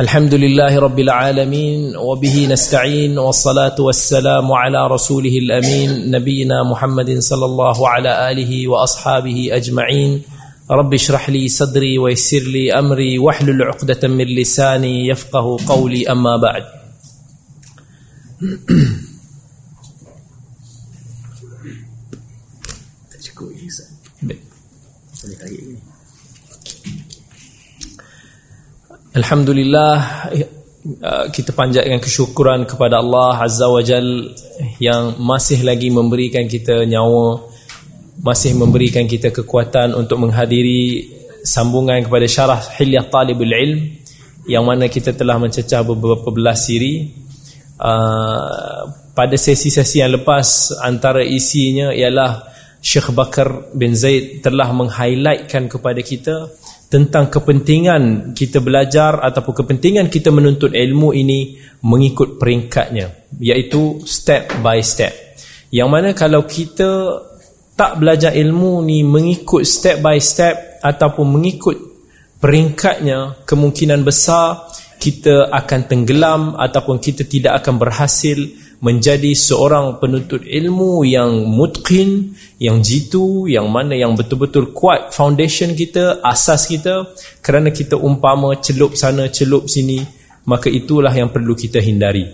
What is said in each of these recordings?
الحمد لله رب العالمين وبه نستعين والصلاة والسلام على رسوله الأمين نبينا محمد صلى الله على آله وأصحابه أجمعين. رب اشرح لي صدري ويسر لي أمري واحلل عقدة من لساني يفقه قولي أما بعد. Alhamdulillah uh, kita panjatkan kesyukuran kepada Allah Azza wa Jal yang masih lagi memberikan kita nyawa masih memberikan kita kekuatan untuk menghadiri sambungan kepada syarah Hilyah Talibul Ilm yang mana kita telah mencecah beberapa belas siri. Uh, pada sesi-sesi yang lepas antara isinya ialah Syekh Bakar bin Zaid telah meng-highlightkan kepada kita tentang kepentingan kita belajar ataupun kepentingan kita menuntut ilmu ini mengikut peringkatnya iaitu step by step. Yang mana kalau kita tak belajar ilmu ni mengikut step by step ataupun mengikut peringkatnya kemungkinan besar kita akan tenggelam ataupun kita tidak akan berhasil menjadi seorang penuntut ilmu yang mutqin, yang jitu, yang mana yang betul-betul kuat foundation kita, asas kita. Kerana kita umpama celup sana, celup sini maka itulah yang perlu kita hindari.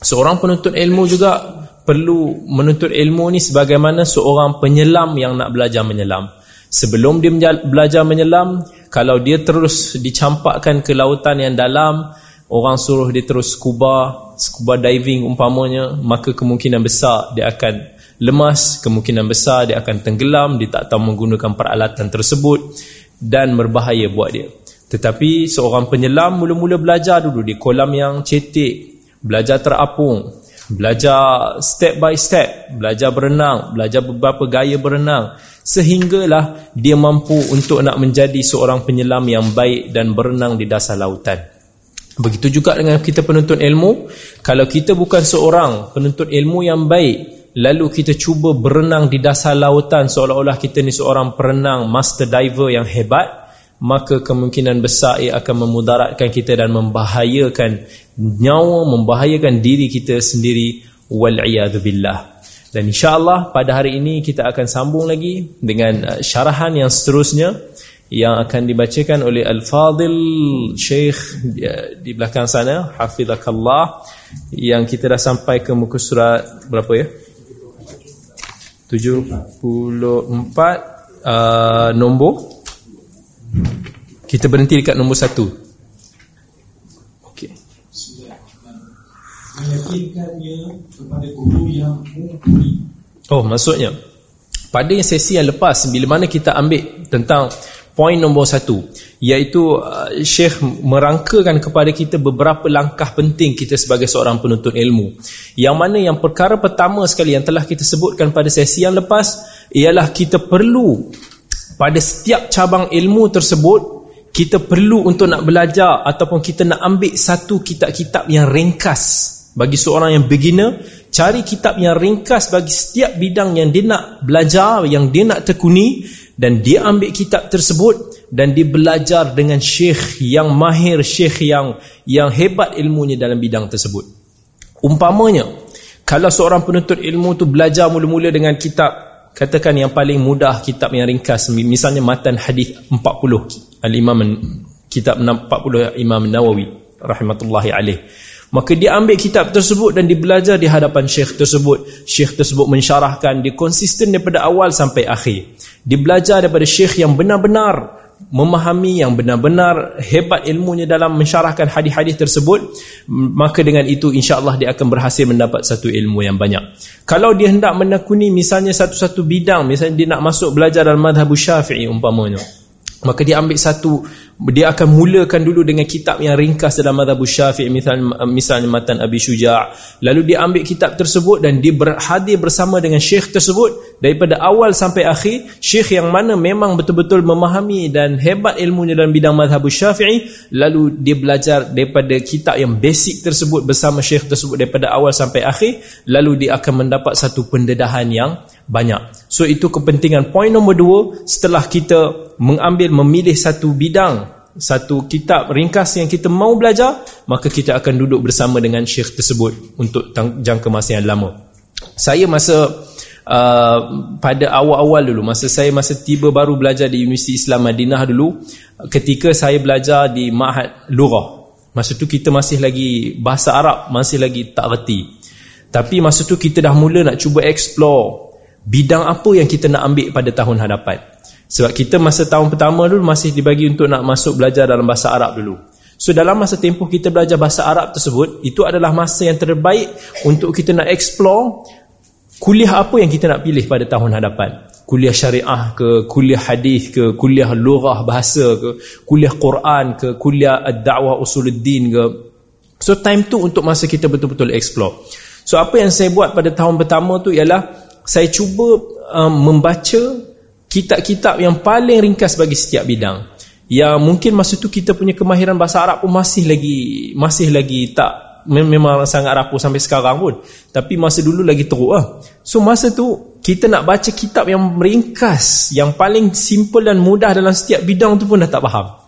Seorang penuntut ilmu juga perlu menuntut ilmu ni sebagaimana seorang penyelam yang nak belajar menyelam. Sebelum dia belajar menyelam kalau dia terus dicampakkan ke lautan yang dalam orang suruh dia terus scuba scuba diving umpamanya maka kemungkinan besar dia akan lemas kemungkinan besar dia akan tenggelam dia tak tahu menggunakan peralatan tersebut dan berbahaya buat dia. Tetapi seorang penyelam mula-mula belajar dulu di kolam yang cetek belajar terapung belajar step by step belajar berenang belajar beberapa gaya berenang sehinggalah dia mampu untuk nak menjadi seorang penyelam yang baik dan berenang di dasar lautan Begitu juga dengan kita penuntut ilmu Kalau kita bukan seorang penuntut ilmu yang baik Lalu kita cuba berenang di dasar lautan Seolah-olah kita ni seorang perenang master diver yang hebat Maka kemungkinan besar ia akan memudaratkan kita dan membahayakan nyawa Membahayakan diri kita sendiri. Wal'iyadzubillah Dan insyaAllah pada hari ini kita akan sambung lagi Dengan uh, syarahan yang seterusnya yang akan dibacakan oleh Al-Fadil Syekh di belakang sana Hafizakallah yang kita dah sampai ke muka surat berapa ya? 74 uh, nombor. Kita berhenti dekat nombor 1 okey. Oh maksudnya pada yang sesi yang lepas bila mana kita ambil tentang Poin nombor satu Iaitu uh, Syekh merangkakan kepada kita beberapa langkah penting kita sebagai seorang penuntut ilmu. Yang mana yang perkara pertama sekali yang telah kita sebutkan pada sesi yang lepas Ialah kita perlu pada setiap cabang ilmu tersebut Kita perlu untuk nak belajar ataupun kita nak ambil satu kitab-kitab yang ringkas Bagi seorang yang beginner Cari kitab yang ringkas bagi setiap bidang yang dia nak belajar, yang dia nak tekuni dan dia ambil kitab tersebut dan dia belajar dengan syekh yang mahir syekh yang yang hebat ilmunya dalam bidang tersebut. Umpamanya kalau seorang penuntut ilmu tu belajar mula-mula dengan kitab katakan yang paling mudah kitab yang ringkas misalnya matan hadis 40 al-imam kitab 40 imam nawawi rahimatullahi alaih. Maka dia ambil kitab tersebut dan dia belajar di hadapan syekh tersebut. Syekh tersebut mensyarahkan dia konsisten daripada awal sampai akhir dia belajar daripada syekh yang benar-benar memahami yang benar-benar hebat ilmunya dalam mensyarahkan hadis-hadis tersebut maka dengan itu insya-Allah dia akan berhasil mendapat satu ilmu yang banyak. Kalau dia hendak menekuni misalnya satu-satu bidang misalnya dia nak masuk belajar dalam mazhab Syafi'i umpamanya maka dia ambil satu dia akan mulakan dulu dengan kitab yang ringkas dalam mazhab Syafi'i misalnya misalnya matan Abi Syuja' lalu dia ambil kitab tersebut dan dia berhadir bersama dengan syekh tersebut daripada awal sampai akhir. Syekh yang mana memang betul-betul memahami dan hebat ilmunya dalam bidang mazhab Syafi'i. Lalu dia belajar daripada kitab yang basic tersebut bersama syekh tersebut daripada awal sampai akhir. Lalu dia akan mendapat satu pendedahan yang banyak. So itu kepentingan poin nombor dua setelah kita mengambil memilih satu bidang satu kitab ringkas yang kita mau belajar maka kita akan duduk bersama dengan syekh tersebut untuk jangka masa yang lama. Saya masa uh, pada awal-awal dulu masa saya masa tiba baru belajar di Universiti Islam Madinah dulu ketika saya belajar di Ma'had Lughah masa tu kita masih lagi bahasa Arab masih lagi tak reti. Tapi masa tu kita dah mula nak cuba explore bidang apa yang kita nak ambil pada tahun hadapan sebab kita masa tahun pertama dulu masih dibagi untuk nak masuk belajar dalam bahasa Arab dulu. So dalam masa tempoh kita belajar bahasa Arab tersebut, itu adalah masa yang terbaik untuk kita nak explore kuliah apa yang kita nak pilih pada tahun hadapan. Kuliah syariah ke, kuliah hadis ke, kuliah lughah bahasa ke, kuliah Quran ke, kuliah ad-da'wah usuluddin ke. So time tu untuk masa kita betul-betul explore. So apa yang saya buat pada tahun pertama tu ialah saya cuba um, membaca kitab-kitab yang paling ringkas bagi setiap bidang. Yang mungkin masa tu kita punya kemahiran bahasa Arab pun masih lagi masih lagi tak memang sangat rapuh sampai sekarang pun. Tapi masa dulu lagi teruk lah. So masa tu kita nak baca kitab yang ringkas yang paling simple dan mudah dalam setiap bidang tu pun dah tak faham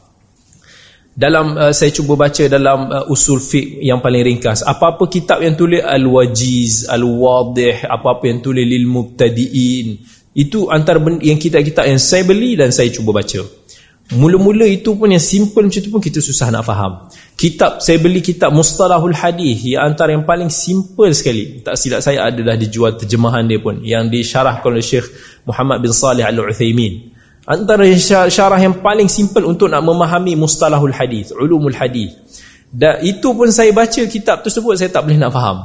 dalam uh, saya cuba baca dalam uh, usul fiqh yang paling ringkas apa-apa kitab yang tulis al-wajiz al-wadih apa-apa yang tulis lil mubtadiin itu antara yang kita-kita yang saya beli dan saya cuba baca. Mula-mula itu pun yang simple macam tu pun kita susah nak faham. Kitab saya beli kitab Mustalahul Hadis yang antara yang paling simple sekali. Tak silap saya adalah dijual terjemahan dia pun yang disyarahkan oleh Syekh Muhammad bin Salih Al-Uthaymin. Antara syarah yang paling simple untuk nak memahami Mustalahul Hadis, Ulumul Hadis. Dan itu pun saya baca kitab tersebut saya tak boleh nak faham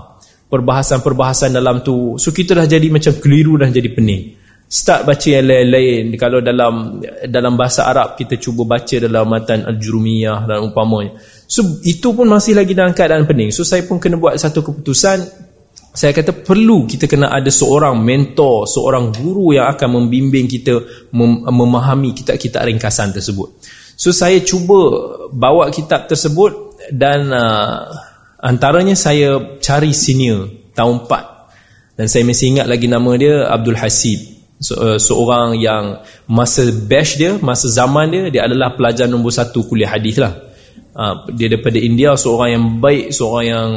perbahasan-perbahasan dalam tu. So kita dah jadi macam keliru dan jadi pening start baca yang lain-lain kalau dalam dalam bahasa Arab kita cuba baca dalam matan al-jurumiyah dan umpamanya so itu pun masih lagi dalam keadaan pening so saya pun kena buat satu keputusan saya kata perlu kita kena ada seorang mentor seorang guru yang akan membimbing kita mem memahami kitab-kitab ringkasan tersebut. So saya cuba bawa kitab tersebut dan uh, antaranya saya cari senior tahun 4 dan saya masih ingat lagi nama dia Abdul Hasib. So, uh, seorang yang masa batch dia masa zaman dia dia adalah pelajar nombor satu kuliah hadis lah uh, dia daripada India seorang yang baik seorang yang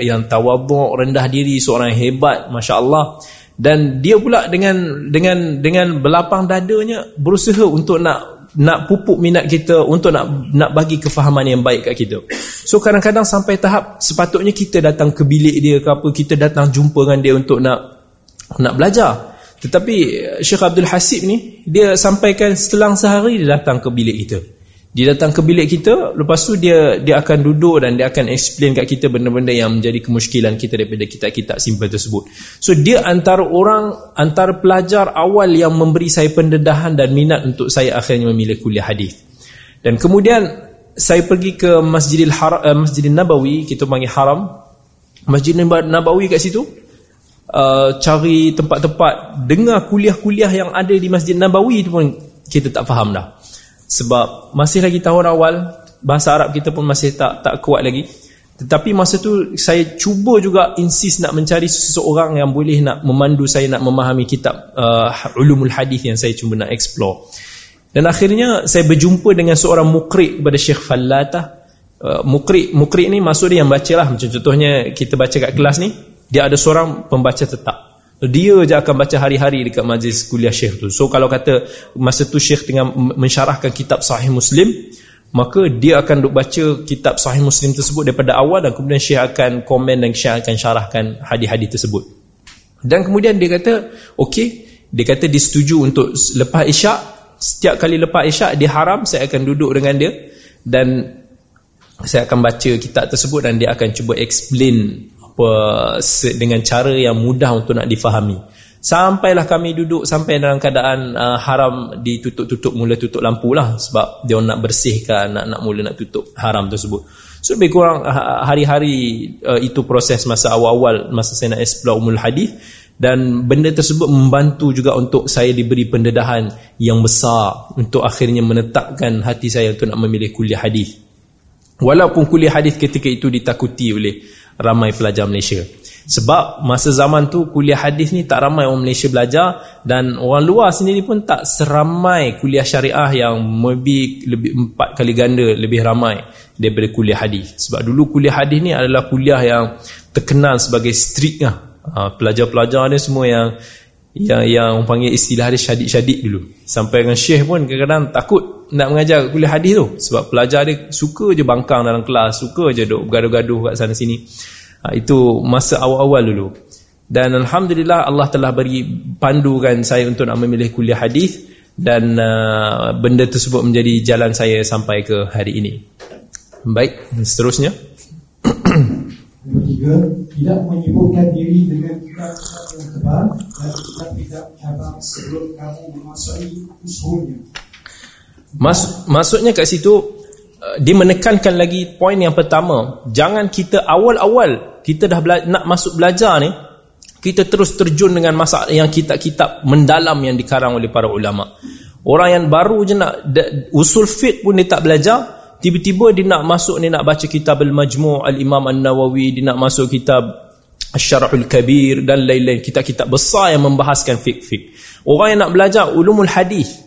yang tawaduk rendah diri seorang yang hebat Masya Allah dan dia pula dengan dengan dengan belapang dadanya berusaha untuk nak nak pupuk minat kita untuk nak nak bagi kefahaman yang baik kat kita. So kadang-kadang sampai tahap sepatutnya kita datang ke bilik dia ke apa kita datang jumpa dengan dia untuk nak nak belajar. Tetapi Syekh Abdul Hasib ni dia sampaikan setelah sehari dia datang ke bilik kita. Dia datang ke bilik kita, lepas tu dia dia akan duduk dan dia akan explain kat kita benda-benda yang menjadi kemusykilan kita daripada kitab-kitab simple tersebut. So dia antara orang, antara pelajar awal yang memberi saya pendedahan dan minat untuk saya akhirnya memilih kuliah hadis. Dan kemudian saya pergi ke Masjidil Haram, uh, Masjidil Nabawi, kita panggil Haram. Masjidil Nabawi kat situ, uh, cari tempat-tempat dengar kuliah-kuliah yang ada di Masjid Nabawi itu pun kita tak faham dah. Sebab masih lagi tahun awal bahasa Arab kita pun masih tak tak kuat lagi. Tetapi masa tu saya cuba juga insist nak mencari seseorang yang boleh nak memandu saya nak memahami kitab uh, ulumul hadis yang saya cuba nak explore. Dan akhirnya saya berjumpa dengan seorang mukri kepada Syekh Fallatah. Uh, mukri mukri ni maksud dia yang baca lah macam contohnya kita baca kat kelas ni dia ada seorang pembaca tetap dia je akan baca hari-hari dekat majlis kuliah syekh tu. So kalau kata masa tu syekh tengah mensyarahkan kitab sahih muslim maka dia akan duk baca kitab sahih muslim tersebut daripada awal dan kemudian syekh akan komen dan syekh akan syarahkan hadis-hadis tersebut. Dan kemudian dia kata okey. Dia kata disetujui untuk lepas isyak. Setiap kali lepas isyak dia haram saya akan duduk dengan dia. Dan saya akan baca kitab tersebut dan dia akan cuba explain dengan cara yang mudah untuk nak difahami. Sampailah kami duduk sampai dalam keadaan uh, haram ditutup-tutup mula tutup lampu lah sebab dia nak bersihkan nak nak mula nak tutup haram tersebut. So lebih kurang uh, hari-hari uh, itu proses masa awal-awal masa saya nak explore umul hadis dan benda tersebut membantu juga untuk saya diberi pendedahan yang besar untuk akhirnya menetapkan hati saya untuk nak memilih kuliah hadis. Walaupun kuliah hadis ketika itu ditakuti oleh ramai pelajar Malaysia. sebab masa zaman tu kuliah hadis ni tak ramai orang Malaysia belajar dan orang luar sendiri pun tak seramai kuliah syariah yang lebih lebih empat kali ganda lebih ramai daripada kuliah hadis sebab dulu kuliah hadis ni adalah kuliah yang terkenal sebagai strict lah pelajar-pelajar ni semua yang yang yang panggil istilah dia syadik-syadik dulu. Sampai dengan syekh pun kadang-kadang takut nak mengajar kuliah hadis tu. Sebab pelajar dia suka je bangkang dalam kelas suka je duk bergaduh-gaduh kat sana sini. Ha, itu masa awal-awal dulu. Dan Alhamdulillah Allah telah beri pandukan saya untuk nak memilih kuliah hadis dan uh, benda tersebut menjadi jalan saya sampai ke hari ini. Baik seterusnya. Ketiga tidak menyibukkan diri dengan yang tebal dan kitab-kitab cabang sebelum kamu memasuki usulnya. Mas, maksudnya kat situ uh, dia menekankan lagi poin yang pertama jangan kita awal-awal kita dah nak masuk belajar ni kita terus terjun dengan masalah yang kitab-kitab mendalam yang dikarang oleh para ulama orang yang baru je nak usul fiqh pun dia tak belajar tiba-tiba dia nak masuk ni nak baca kitab Al-Majmu' Al-Imam An-Nawawi dia nak masuk kitab Asy-Syarhul Kabir dan lain-lain kitab-kitab besar yang membahaskan fiqh-fiqh. Orang yang nak belajar ulumul hadis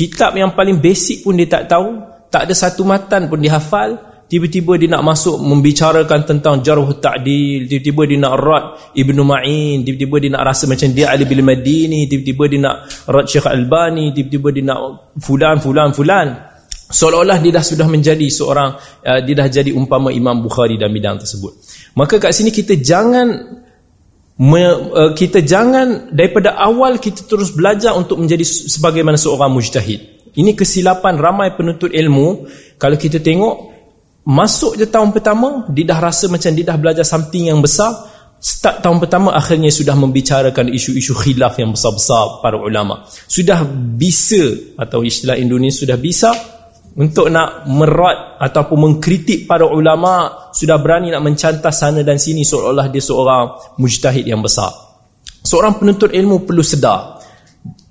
kitab yang paling basic pun dia tak tahu tak ada satu matan pun dia hafal tiba-tiba dia nak masuk membicarakan tentang jarh ta'dil tiba-tiba dia nak rad Ibnu Ma'in tiba-tiba dia nak rasa macam dia Ali bin Madini tiba-tiba dia nak rad Syekh Albani tiba-tiba dia nak fulan fulan fulan. Seolah-olah dia dah sudah menjadi seorang uh, dia dah jadi umpama Imam Bukhari dalam bidang tersebut maka kat sini kita jangan me, uh, kita jangan daripada awal kita terus belajar untuk menjadi sebagaimana seorang mujtahid. Ini kesilapan ramai penuntut ilmu. Kalau kita tengok masuk je tahun pertama dia dah rasa macam dia dah belajar something yang besar. Start tahun pertama akhirnya sudah membicarakan isu-isu khilaf yang besar-besar para ulama. Sudah bisa atau istilah Indonesia sudah bisa untuk nak merat ataupun mengkritik para ulama sudah berani nak mencantas sana dan sini seolah-olah dia seorang mujtahid yang besar. Seorang penuntut ilmu perlu sedar.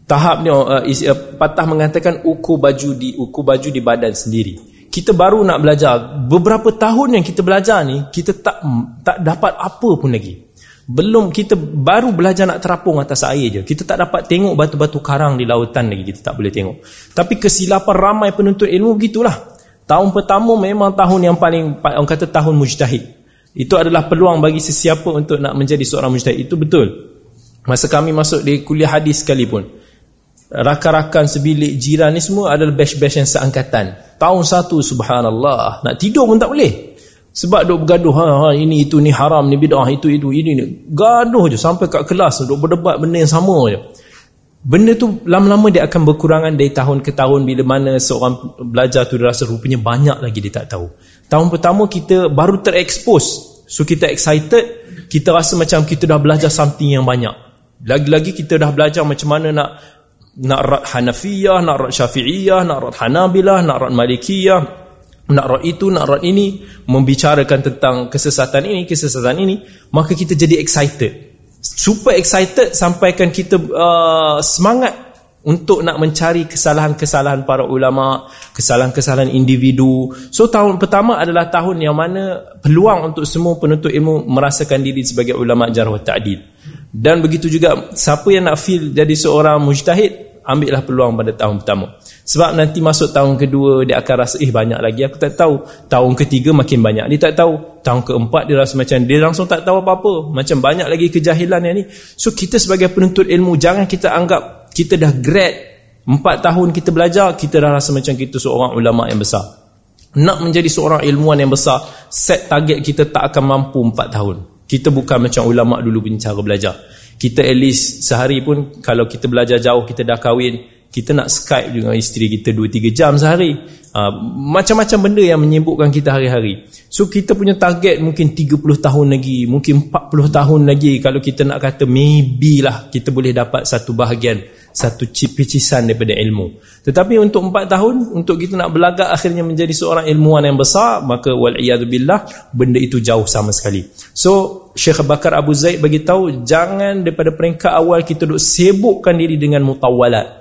Tahap ni uh, uh, patah mengatakan ukur baju di ukur baju di badan sendiri. Kita baru nak belajar. Beberapa tahun yang kita belajar ni kita tak tak dapat apa pun lagi belum kita baru belajar nak terapung atas air je. Kita tak dapat tengok batu-batu karang di lautan lagi. Kita tak boleh tengok. Tapi kesilapan ramai penuntut ilmu begitulah. Tahun pertama memang tahun yang paling orang kata tahun mujtahid. Itu adalah peluang bagi sesiapa untuk nak menjadi seorang mujtahid. Itu betul. Masa kami masuk di kuliah hadis sekalipun rakan-rakan sebilik jiran ni semua adalah batch-batch yang seangkatan. Tahun satu subhanallah. Nak tidur pun tak boleh sebab duk bergaduh ha, ha ini itu ni haram ni bidah itu itu ini ni. Gaduh je sampai kat kelas duk berdebat benda yang sama je. Benda tu lama-lama dia akan berkurangan dari tahun ke tahun bila mana seorang belajar tu dia rasa rupanya banyak lagi dia tak tahu. Tahun pertama kita baru terekspos. So kita excited kita rasa macam kita dah belajar something yang banyak. Lagi-lagi kita dah belajar macam mana nak nak rat Hanafiyah, nak rat Syafi'iyah, nak rat Hanabilah, nak rat Malikiyah nak rot itu, nak rot ini membicarakan tentang kesesatan ini, kesesatan ini maka kita jadi excited. Super excited sampaikan kita uh, semangat untuk nak mencari kesalahan-kesalahan para ulama kesalahan-kesalahan individu. So tahun pertama adalah tahun yang mana peluang untuk semua penuntut ilmu merasakan diri sebagai ulama jarh ta'dil. Dan begitu juga siapa yang nak feel jadi seorang mujtahid ambillah peluang pada tahun pertama sebab nanti masuk tahun kedua dia akan rasa eh banyak lagi aku tak tahu. Tahun ketiga makin banyak dia tak tahu. Tahun keempat dia rasa macam dia langsung tak tahu apa-apa. Macam banyak lagi kejahilan yang ni. So kita sebagai penuntut ilmu jangan kita anggap kita dah grad empat tahun kita belajar kita dah rasa macam kita seorang ulama yang besar. Nak menjadi seorang ilmuwan yang besar set target kita tak akan mampu empat tahun. Kita bukan macam ulama dulu punya cara belajar. Kita at least sehari pun kalau kita belajar jauh kita dah kahwin kita nak Skype dengan isteri kita 2-3 jam sehari. Uh, macam-macam benda yang menyibukkan kita hari-hari. So kita punya target mungkin 30 tahun lagi mungkin 40 tahun lagi. Kalau kita nak kata maybe lah kita boleh dapat satu bahagian satu cipicisan daripada ilmu. Tetapi untuk 4 tahun untuk kita nak belagak akhirnya menjadi seorang ilmuwan yang besar maka wal'iyadzubillah benda itu jauh sama sekali. So Syekh Bakar Abu Zaid bagi tahu jangan daripada peringkat awal kita duk sibukkan diri dengan mutawalat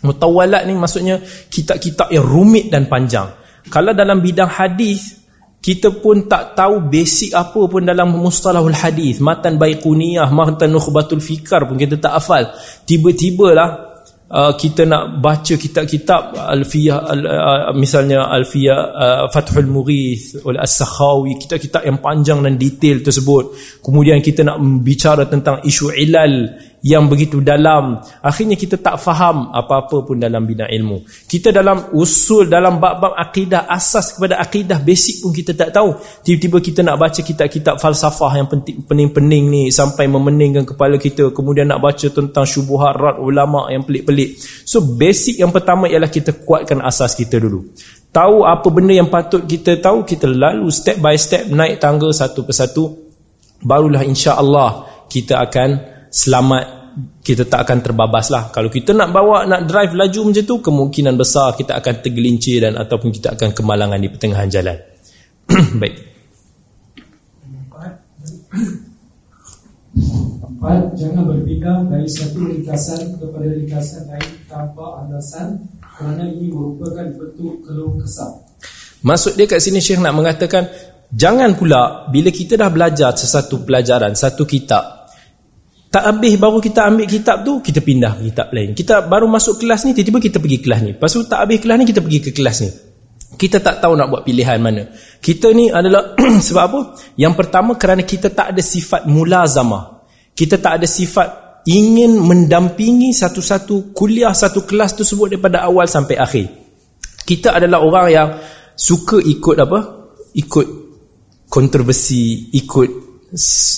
Mutawalat ni maksudnya kitab-kitab yang rumit dan panjang. Kalau dalam bidang hadis, kita pun tak tahu basic apa pun dalam mustalahul hadis. Matan baiquniyah matan nukhbatul fikar pun kita tak hafal. Tiba-tibalah uh, kita nak baca kitab-kitab alfiyah al, uh, misalnya alfiyah uh, fathul mughith oleh as-sakhawi kitab-kitab yang panjang dan detail tersebut. Kemudian kita nak bicara tentang isu ilal yang begitu dalam akhirnya kita tak faham apa-apa pun dalam bina ilmu. Kita dalam usul dalam bab-bab akidah asas kepada akidah basic pun kita tak tahu. Tiba-tiba kita nak baca kitab-kitab falsafah yang pening-pening ni sampai memeningkan kepala kita kemudian nak baca tentang syubuhat rad ulama yang pelik-pelik. So basic yang pertama ialah kita kuatkan asas kita dulu. Tahu apa benda yang patut kita tahu kita lalu step by step naik tangga satu persatu. Barulah insya-Allah kita akan selamat kita tak akan terbabas lah kalau kita nak bawa nak drive laju macam tu kemungkinan besar kita akan tergelincir dan ataupun kita akan kemalangan di pertengahan jalan. Baik. Empat, jangan berpindah dari satu ringkasan kepada ringkasan lain tanpa alasan kerana ini merupakan bentuk keluh kesah. Maksud dia kat sini Syekh nak mengatakan jangan pula bila kita dah belajar sesuatu pelajaran, satu kitab tak habis baru kita ambil kitab tu Kita pindah ke kitab lain. Kita baru masuk kelas ni Tiba-tiba kita pergi kelas ni. Lepas tu tak habis kelas ni Kita pergi ke kelas ni. Kita tak tahu nak buat pilihan mana. Kita ni adalah Sebab apa? Yang pertama kerana kita tak ada sifat mulazamah. Kita tak ada sifat Ingin mendampingi satu-satu kuliah Satu kelas tersebut Daripada awal sampai akhir. Kita adalah orang yang Suka ikut apa? Ikut kontroversi Ikut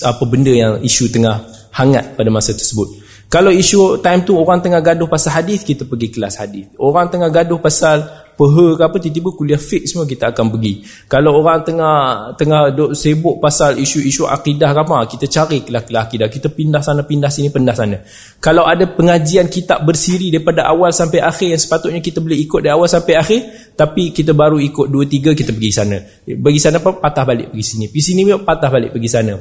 apa benda yang isu tengah hangat pada masa tersebut. Kalau isu time tu orang tengah gaduh pasal hadis kita pergi kelas hadis. Orang tengah gaduh pasal peha ke apa tiba-tiba kuliah fiqh semua kita akan pergi. Kalau orang tengah tengah duk sibuk pasal isu-isu akidah ke apa, kita cari kelas-kelas akidah. Kita pindah sana pindah sini pindah sana. Kalau ada pengajian kitab bersiri daripada awal sampai akhir yang sepatutnya kita boleh ikut dari awal sampai akhir, tapi kita baru ikut 2 3 kita pergi sana. Pergi sana apa patah balik pergi sini. Pergi sini patah balik pergi sana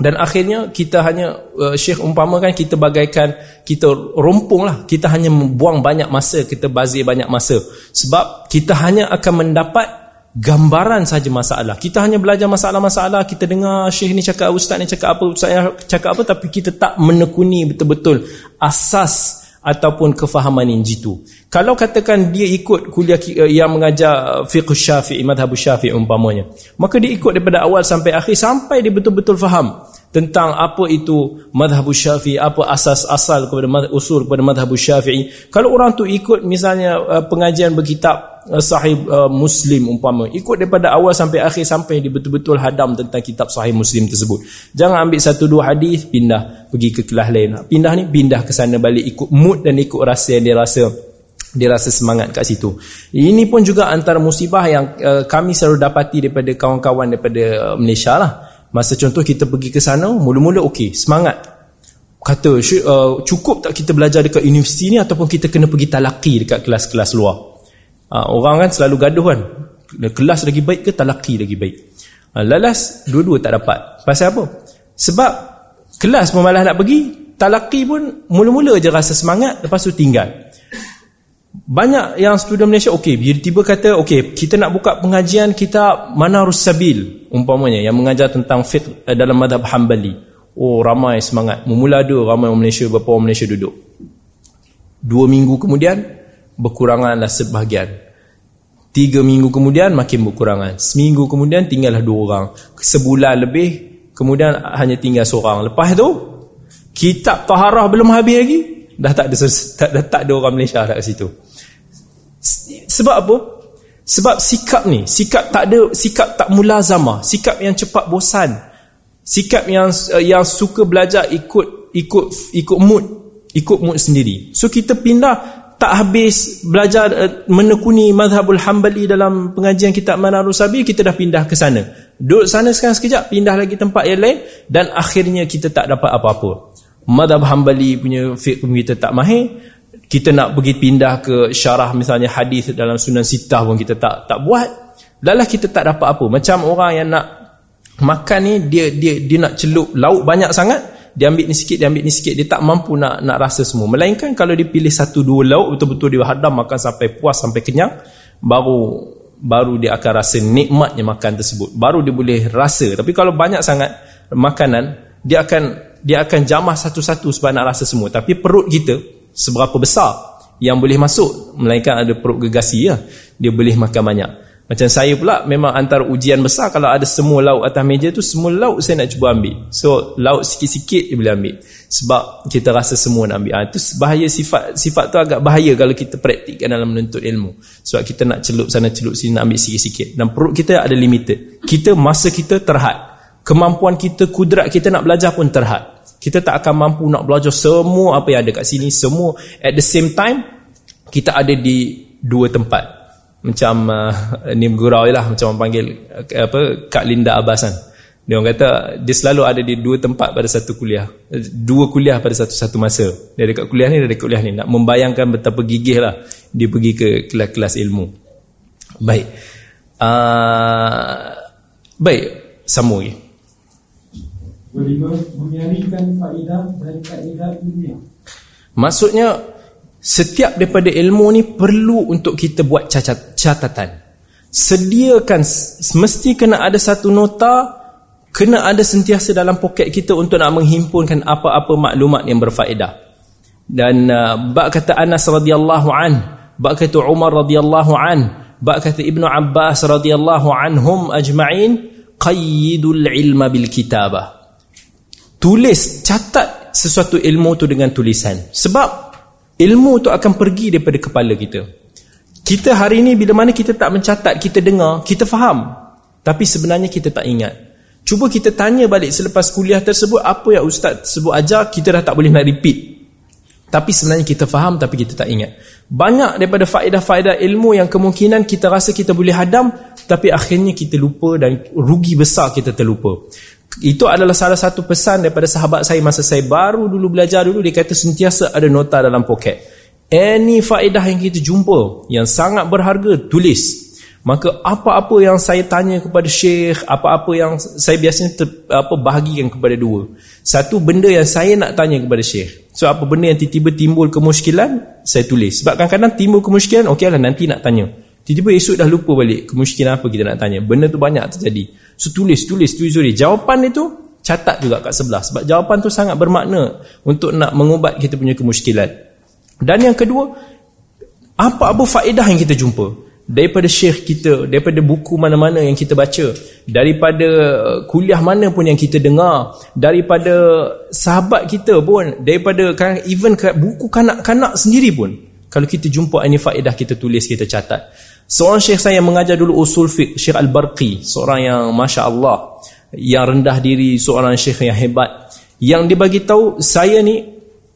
dan akhirnya kita hanya uh, Syekh umpamakan kita bagaikan kita rompong lah. Kita hanya membuang banyak masa kita bazir banyak masa. Sebab kita hanya akan mendapat gambaran saja masalah. Kita hanya belajar masalah-masalah kita dengar Syekh ni cakap ustaz ni cakap apa ustaz ni cakap apa tapi kita tak menekuni betul-betul asas ataupun kefahaman yang jitu. Kalau katakan dia ikut kuliah eh, yang mengajar fiqh syafi'i, madhab syafi'i umpamanya, maka dia ikut daripada awal sampai akhir sampai dia betul-betul faham tentang apa itu madhab syafi'i, apa asas-asal kepada usul kepada madhab syafi'i. Kalau orang tu ikut misalnya eh, pengajian berkitab Uh, sahih uh, Muslim umpama ikut daripada awal sampai akhir sampai dia betul-betul hadam tentang kitab sahih Muslim tersebut. Jangan ambil satu dua hadis pindah pergi ke kelas lain. Pindah ni pindah ke sana balik ikut mood dan ikut rasa yang dia rasa. Dia rasa semangat kat situ. Ini pun juga antara musibah yang uh, kami selalu dapati daripada kawan-kawan daripada uh, Malaysia lah masa contoh kita pergi ke sana mula-mula okey semangat. Kata uh, cukup tak kita belajar dekat universiti ni ataupun kita kena pergi talaki dekat kelas-kelas luar? Ha, orang kan selalu gaduh kan. Kelas lagi baik ke talaki lagi baik? Ha, lalas dua-dua tak dapat. Pasal apa? Sebab kelas pun malah nak pergi talaki pun mula-mula je rasa semangat lepas tu tinggal banyak yang student Malaysia okey bila tiba kata okey kita nak buka pengajian kita mana Sabil umpamanya yang mengajar tentang fiqh eh, dalam madhab Hanbali oh ramai semangat. Memula ada ramai orang Malaysia berapa orang Malaysia duduk. Dua minggu kemudian berkuranganlah sebahagian. Tiga minggu kemudian makin berkurangan. Seminggu kemudian tinggallah dua orang. Sebulan lebih kemudian hanya tinggal seorang. Lepas tu kitab taharah belum habis lagi. Dah tak ada tak, tak ada orang Malaysia kat situ sebab apa? Sebab sikap ni sikap tak ada sikap tak mulazamah sikap yang cepat bosan sikap yang yang suka belajar ikut ikut ikut mood ikut mood sendiri. So kita pindah tak habis belajar uh, menekuni mazhabul hambali dalam pengajian kitab Manarul Sabi kita dah pindah ke sana. Duduk sana sekarang sekejap pindah lagi tempat yang lain dan akhirnya kita tak dapat apa-apa. Mazhab hambali punya fiqh kita tak mahir kita nak pergi pindah ke syarah misalnya hadis dalam sunan sitah pun kita tak tak buat. Dalah kita tak dapat apa. Macam orang yang nak makan ni dia dia dia nak celup lauk banyak sangat dia ambil ni sikit, dia ambil ni sikit, dia tak mampu nak nak rasa semua. Melainkan kalau dia pilih satu dua lauk betul-betul dia hadam makan sampai puas sampai kenyang, baru baru dia akan rasa nikmatnya makan tersebut. Baru dia boleh rasa. Tapi kalau banyak sangat makanan dia akan dia akan jamah satu-satu sebab nak rasa semua. Tapi perut kita seberapa besar yang boleh masuk melainkan ada perut gegasi ya dia boleh makan banyak macam saya pula memang antara ujian besar kalau ada semua lauk atas meja tu semua lauk saya nak cuba ambil so lauk sikit-sikit dia boleh ambil sebab kita rasa semua nak ambil. Ha, itu bahaya sifat sifat tu agak bahaya kalau kita praktikkan dalam menuntut ilmu. Sebab kita nak celup sana celup sini nak ambil sikit-sikit. Dan perut kita ada limited. Kita masa kita terhad. Kemampuan kita, kudrat kita nak belajar pun terhad. Kita tak akan mampu nak belajar semua apa yang ada kat sini. Semua at the same time kita ada di dua tempat. Macam uh, ni gurau lah macam orang panggil uh, apa Kak Linda Abbas kan. Dia orang kata dia selalu ada di dua tempat pada satu kuliah. Dua kuliah pada satu satu masa. Dia dekat kuliah ni, dia dekat kuliah ni. Nak membayangkan betapa gigih lah dia pergi ke kelas-kelas ilmu. Baik. Uh, baik. Sambung lagi. Berlima, menyaringkan faedah dan kaedah ilmiah. Maksudnya, setiap daripada ilmu ni perlu untuk kita buat catatan. Sediakan, mesti kena ada satu nota kena ada sentiasa dalam poket kita untuk nak menghimpunkan apa-apa maklumat yang berfaedah dan uh, bab kata Anas radhiyallahu an bab kata Umar radhiyallahu an bab kata Ibnu Abbas radhiyallahu anhum ajma'in qayyidul ilma bil kitabah tulis catat sesuatu ilmu tu dengan tulisan sebab ilmu tu akan pergi daripada kepala kita kita hari ini bila mana kita tak mencatat kita dengar kita faham tapi sebenarnya kita tak ingat Cuba kita tanya balik selepas kuliah tersebut apa yang ustaz tersebut ajar kita dah tak boleh nak repeat. Tapi sebenarnya kita faham tapi kita tak ingat. Banyak daripada faedah-faedah ilmu yang kemungkinan kita rasa kita boleh hadam tapi akhirnya kita lupa dan rugi besar kita terlupa. Itu adalah salah satu pesan daripada sahabat saya masa saya baru dulu belajar dulu. Dia kata sentiasa ada nota dalam poket. Any faedah yang kita jumpa yang sangat berharga tulis. Maka apa-apa yang saya tanya kepada syekh apa-apa yang saya biasanya ter, apa bahagikan kepada dua. Satu benda yang saya nak tanya kepada syekh so apa benda yang tiba-tiba timbul kemusykilan saya tulis. Sebab kadang-kadang timbul kemusykilan okeylah nanti nak tanya. Tiba-tiba esok dah lupa balik kemusykilan apa kita nak tanya. Benda tu banyak terjadi so tulis tulis tulis. Tulis jawapan itu catat juga kat sebelah. Sebab jawapan tu sangat bermakna untuk nak mengubat kita punya kemusykilan dan yang kedua apa-apa faedah yang kita jumpa? Daripada syekh kita, daripada buku mana-mana yang kita baca, daripada uh, kuliah mana pun yang kita dengar, daripada sahabat kita pun, daripada kan, even buku kanak-kanak sendiri pun, kalau kita jumpa ini faedah kita tulis, kita catat. Seorang syekh saya mengajar dulu usul fiqh, Syekh Al-Barqi, seorang yang Masya Allah, yang rendah diri, seorang syekh yang hebat, yang dia tahu saya ni,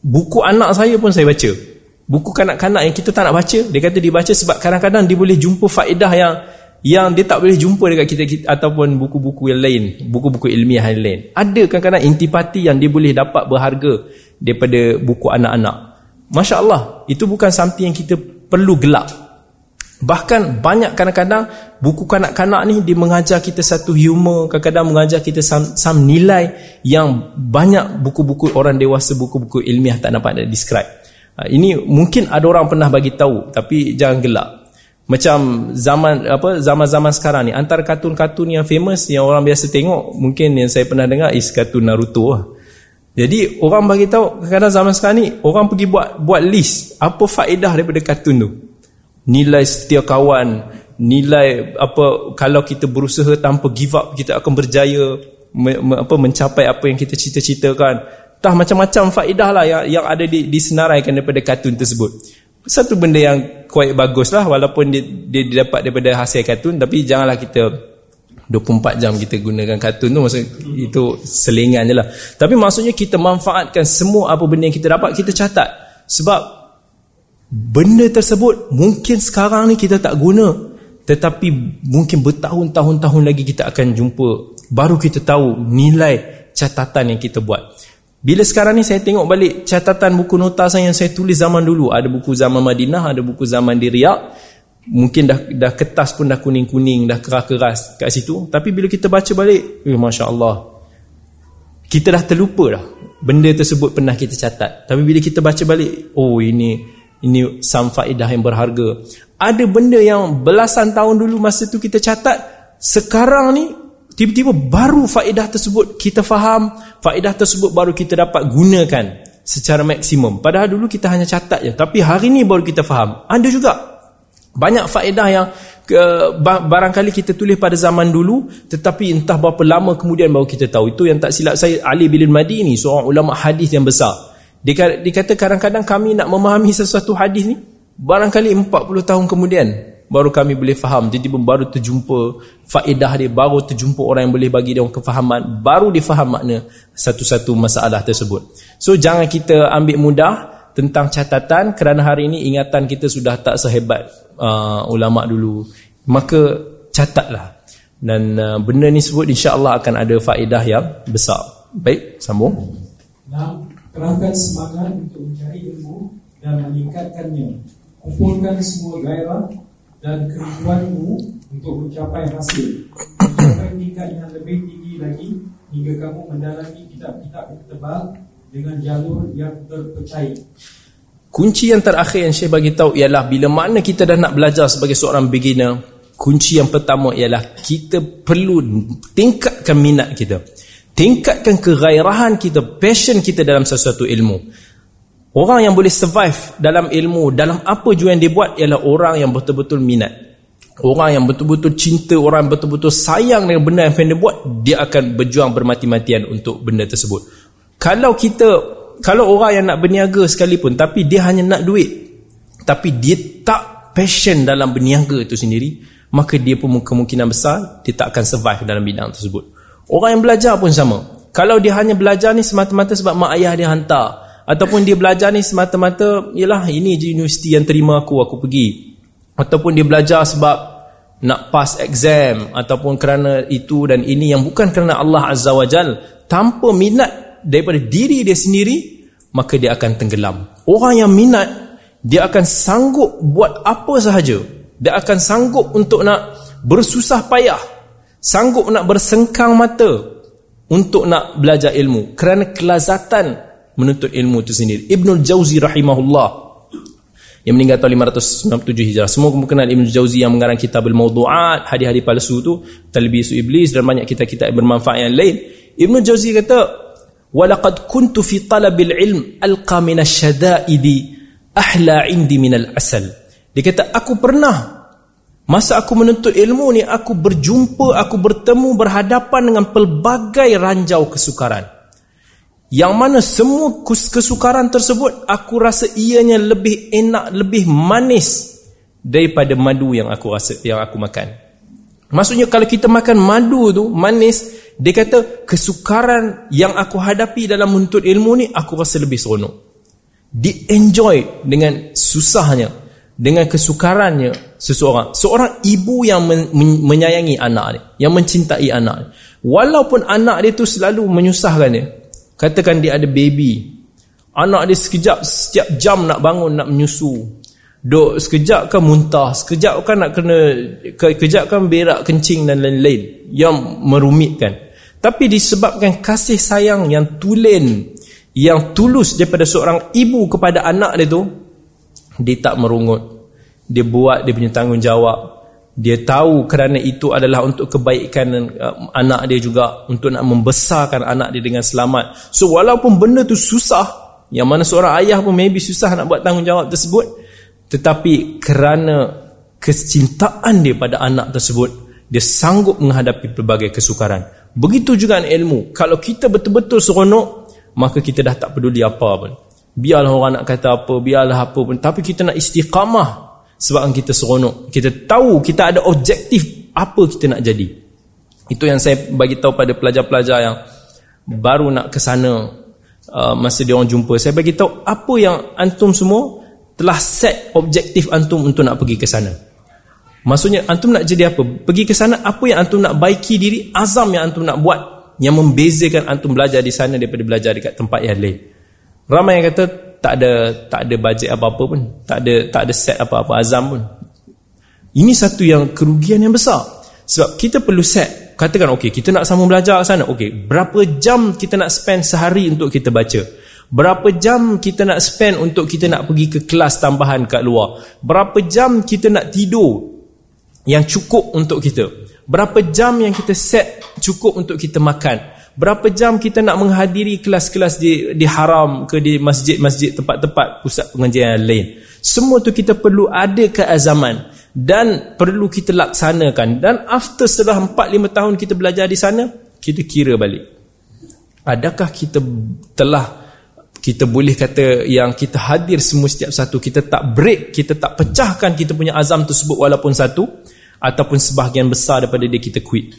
buku anak saya pun saya baca. Buku kanak-kanak yang kita tak nak baca dia kata dibaca sebab kadang-kadang dia boleh jumpa faedah yang yang dia tak boleh jumpa dekat kita, kita ataupun buku-buku yang lain buku-buku ilmiah yang lain. Ada kadang-kadang intipati yang dia boleh dapat berharga daripada buku anak-anak Masya Allah itu bukan something yang kita perlu gelap bahkan banyak kadang-kadang buku kanak-kanak ni dia mengajar kita satu humor kadang-kadang mengajar kita some, some nilai yang banyak buku-buku orang dewasa buku-buku ilmiah tak dapat describe Ha, ini mungkin ada orang pernah bagi tahu tapi jangan gelak. Macam zaman apa zaman-zaman sekarang ni antara kartun-kartun yang famous yang orang biasa tengok mungkin yang saya pernah dengar is kartun Naruto lah. Jadi orang bagi tahu kadang-kadang zaman sekarang ni orang pergi buat buat list apa faedah daripada kartun tu. Nilai setia kawan, nilai apa kalau kita berusaha tanpa give up kita akan berjaya me, me, apa mencapai apa yang kita cita-citakan Tah macam-macam faedah lah yang, yang ada di, disenaraikan daripada kartun tersebut. Satu benda yang quite bagus lah walaupun dia, dia didapat daripada hasil kartun tapi janganlah kita 24 jam kita gunakan kartun tu maksud itu selingan je lah. Tapi maksudnya kita manfaatkan semua apa benda yang kita dapat kita catat. Sebab benda tersebut mungkin sekarang ni kita tak guna tetapi mungkin bertahun-tahun tahun lagi kita akan jumpa baru kita tahu nilai catatan yang kita buat. Bila sekarang ni saya tengok balik catatan buku nota saya yang saya tulis zaman dulu. Ada buku zaman Madinah, ada buku zaman di Riyadh. Mungkin dah dah kertas pun dah kuning-kuning, dah keras-keras kat situ. Tapi bila kita baca balik, eh, Masya Allah. Kita dah terlupa dah. Benda tersebut pernah kita catat. Tapi bila kita baca balik, oh ini Ini some faedah yang berharga. Ada benda yang belasan tahun dulu masa tu kita catat, sekarang ni tiba-tiba baru faedah tersebut kita faham, faedah tersebut baru kita dapat gunakan secara maksimum. Padahal dulu kita hanya catat je, tapi hari ni baru kita faham. Ada juga banyak faedah yang ke, barangkali kita tulis pada zaman dulu tetapi entah berapa lama kemudian baru kita tahu. Itu yang tak silap saya Ali bin Madini seorang ulama hadis yang besar. Dia, dia kata kadang-kadang kami nak memahami sesuatu hadis ni barangkali 40 tahun kemudian baru kami boleh faham. Jadi baru terjumpa faedah dia baru terjumpa orang yang boleh bagi dia kefahaman baru dia faham makna satu-satu masalah tersebut. So jangan kita ambil mudah tentang catatan kerana hari ini ingatan kita sudah tak sehebat uh, ulama dulu maka catatlah dan uh, benda ni sebut insya-Allah akan ada faedah yang besar baik sambung Nah, kerahkan semangat untuk mencari ilmu dan meningkatkannya. Kumpulkan semua gairah dan kerinduanmu untuk mencapai hasil. Mencapai tingkat yang lebih tinggi lagi hingga kamu mendalami kitab-kitab yang tebal dengan jalur yang terpercaya. Kunci yang terakhir yang saya bagi tahu ialah bila mana kita dah nak belajar sebagai seorang beginner, kunci yang pertama ialah kita perlu tingkatkan minat kita tingkatkan kegairahan kita, passion kita dalam sesuatu ilmu. Orang yang boleh survive dalam ilmu, dalam apa jua yang dia buat ialah orang yang betul-betul minat. Orang yang betul-betul cinta, orang yang betul-betul sayang dengan benda yang dia buat, dia akan berjuang bermati-matian untuk benda tersebut. Kalau kita, kalau orang yang nak berniaga sekalipun, tapi dia hanya nak duit, tapi dia tak passion dalam berniaga itu sendiri, maka dia pun kemungkinan besar, dia tak akan survive dalam bidang tersebut. Orang yang belajar pun sama. Kalau dia hanya belajar ni semata-mata sebab mak ayah dia hantar. Ataupun dia belajar ni semata-mata, yalah ini je universiti yang terima aku, aku pergi. Ataupun dia belajar sebab nak pass exam. Ataupun kerana itu dan ini yang bukan kerana Allah Azza wa Jal. Tanpa minat daripada diri dia sendiri, maka dia akan tenggelam. Orang yang minat, dia akan sanggup buat apa sahaja. Dia akan sanggup untuk nak bersusah payah sanggup nak bersengkang mata untuk nak belajar ilmu kerana kelazatan menuntut ilmu itu sendiri Ibnul Jauzi rahimahullah yang meninggal tahun 597 Hijrah semua kemungkinan Ibnul Jauzi yang mengarang kitab Al-Mawdu'at hadis-hadis palsu tu Talbisu Iblis dan banyak kitab-kitab bermanfaat yang lain Ibnul Jauzi kata walaqad kuntu fi talabil ilm alqa min asyada'idi ahla indi min al-asal dia kata aku pernah Masa aku menuntut ilmu ni aku berjumpa, aku bertemu berhadapan dengan pelbagai ranjau kesukaran. Yang mana semua kesukaran tersebut aku rasa ianya lebih enak, lebih manis daripada madu yang aku rasa yang aku makan. Maksudnya kalau kita makan madu tu manis, dia kata kesukaran yang aku hadapi dalam menuntut ilmu ni aku rasa lebih seronok. Di enjoy dengan susahnya, dengan kesukarannya seseorang. Seorang ibu yang men menyayangi anak dia yang mencintai anak dia walaupun anak dia tu selalu menyusahkan dia. Katakan dia ada baby. Anak dia sekejap setiap jam nak bangun nak menyusu. Duk sekejap kan muntah sekejap kan nak kena sekejap kan berak kencing dan lain-lain. Yang merumitkan tapi disebabkan kasih sayang yang tulen yang tulus daripada seorang ibu kepada anak dia tu dia tak merungut. Dia buat dia punya tanggungjawab. Dia tahu kerana itu adalah untuk kebaikan uh, anak dia juga untuk nak membesarkan anak dia dengan selamat. So walaupun benda tu susah yang mana seorang ayah pun maybe susah nak buat tanggungjawab tersebut tetapi kerana kecintaan dia pada anak tersebut dia sanggup menghadapi pelbagai kesukaran begitu juga ilmu. Kalau kita betul-betul seronok maka kita dah tak peduli apa pun. Biarlah orang nak kata apa biarlah apa pun. Tapi kita nak istiqamah sebab kita seronok. Kita tahu kita ada objektif apa kita nak jadi. Itu yang saya bagi tahu pada pelajar-pelajar yang baru nak ke sana uh, masa dia orang jumpa. Saya bagi tahu apa yang antum semua telah set objektif antum untuk nak pergi ke sana maksudnya antum nak jadi apa pergi ke sana apa yang antum nak baiki diri azam yang antum nak buat yang membezakan antum belajar di sana daripada belajar dekat tempat yang lain Ramai yang kata tak ada tak ada bajet apa-apa pun, tak ada tak ada set apa-apa azam pun. Ini satu yang kerugian yang besar. Sebab kita perlu set. Katakan okey, kita nak sambung belajar sana. Okey, berapa jam kita nak spend sehari untuk kita baca? Berapa jam kita nak spend untuk kita nak pergi ke kelas tambahan kat luar? Berapa jam kita nak tidur yang cukup untuk kita? Berapa jam yang kita set cukup untuk kita makan? Berapa jam kita nak menghadiri kelas-kelas di, di haram ke di masjid-masjid tempat-tempat pusat pengajian lain? Semua tu kita perlu ada keazaman dan perlu kita laksanakan. Dan after setelah 4-5 tahun kita belajar di sana, kita kira balik. Adakah kita telah kita boleh kata yang kita hadir semua setiap satu kita tak break kita tak pecahkan kita punya azam tersebut walaupun satu ataupun sebahagian besar daripada dia kita quit.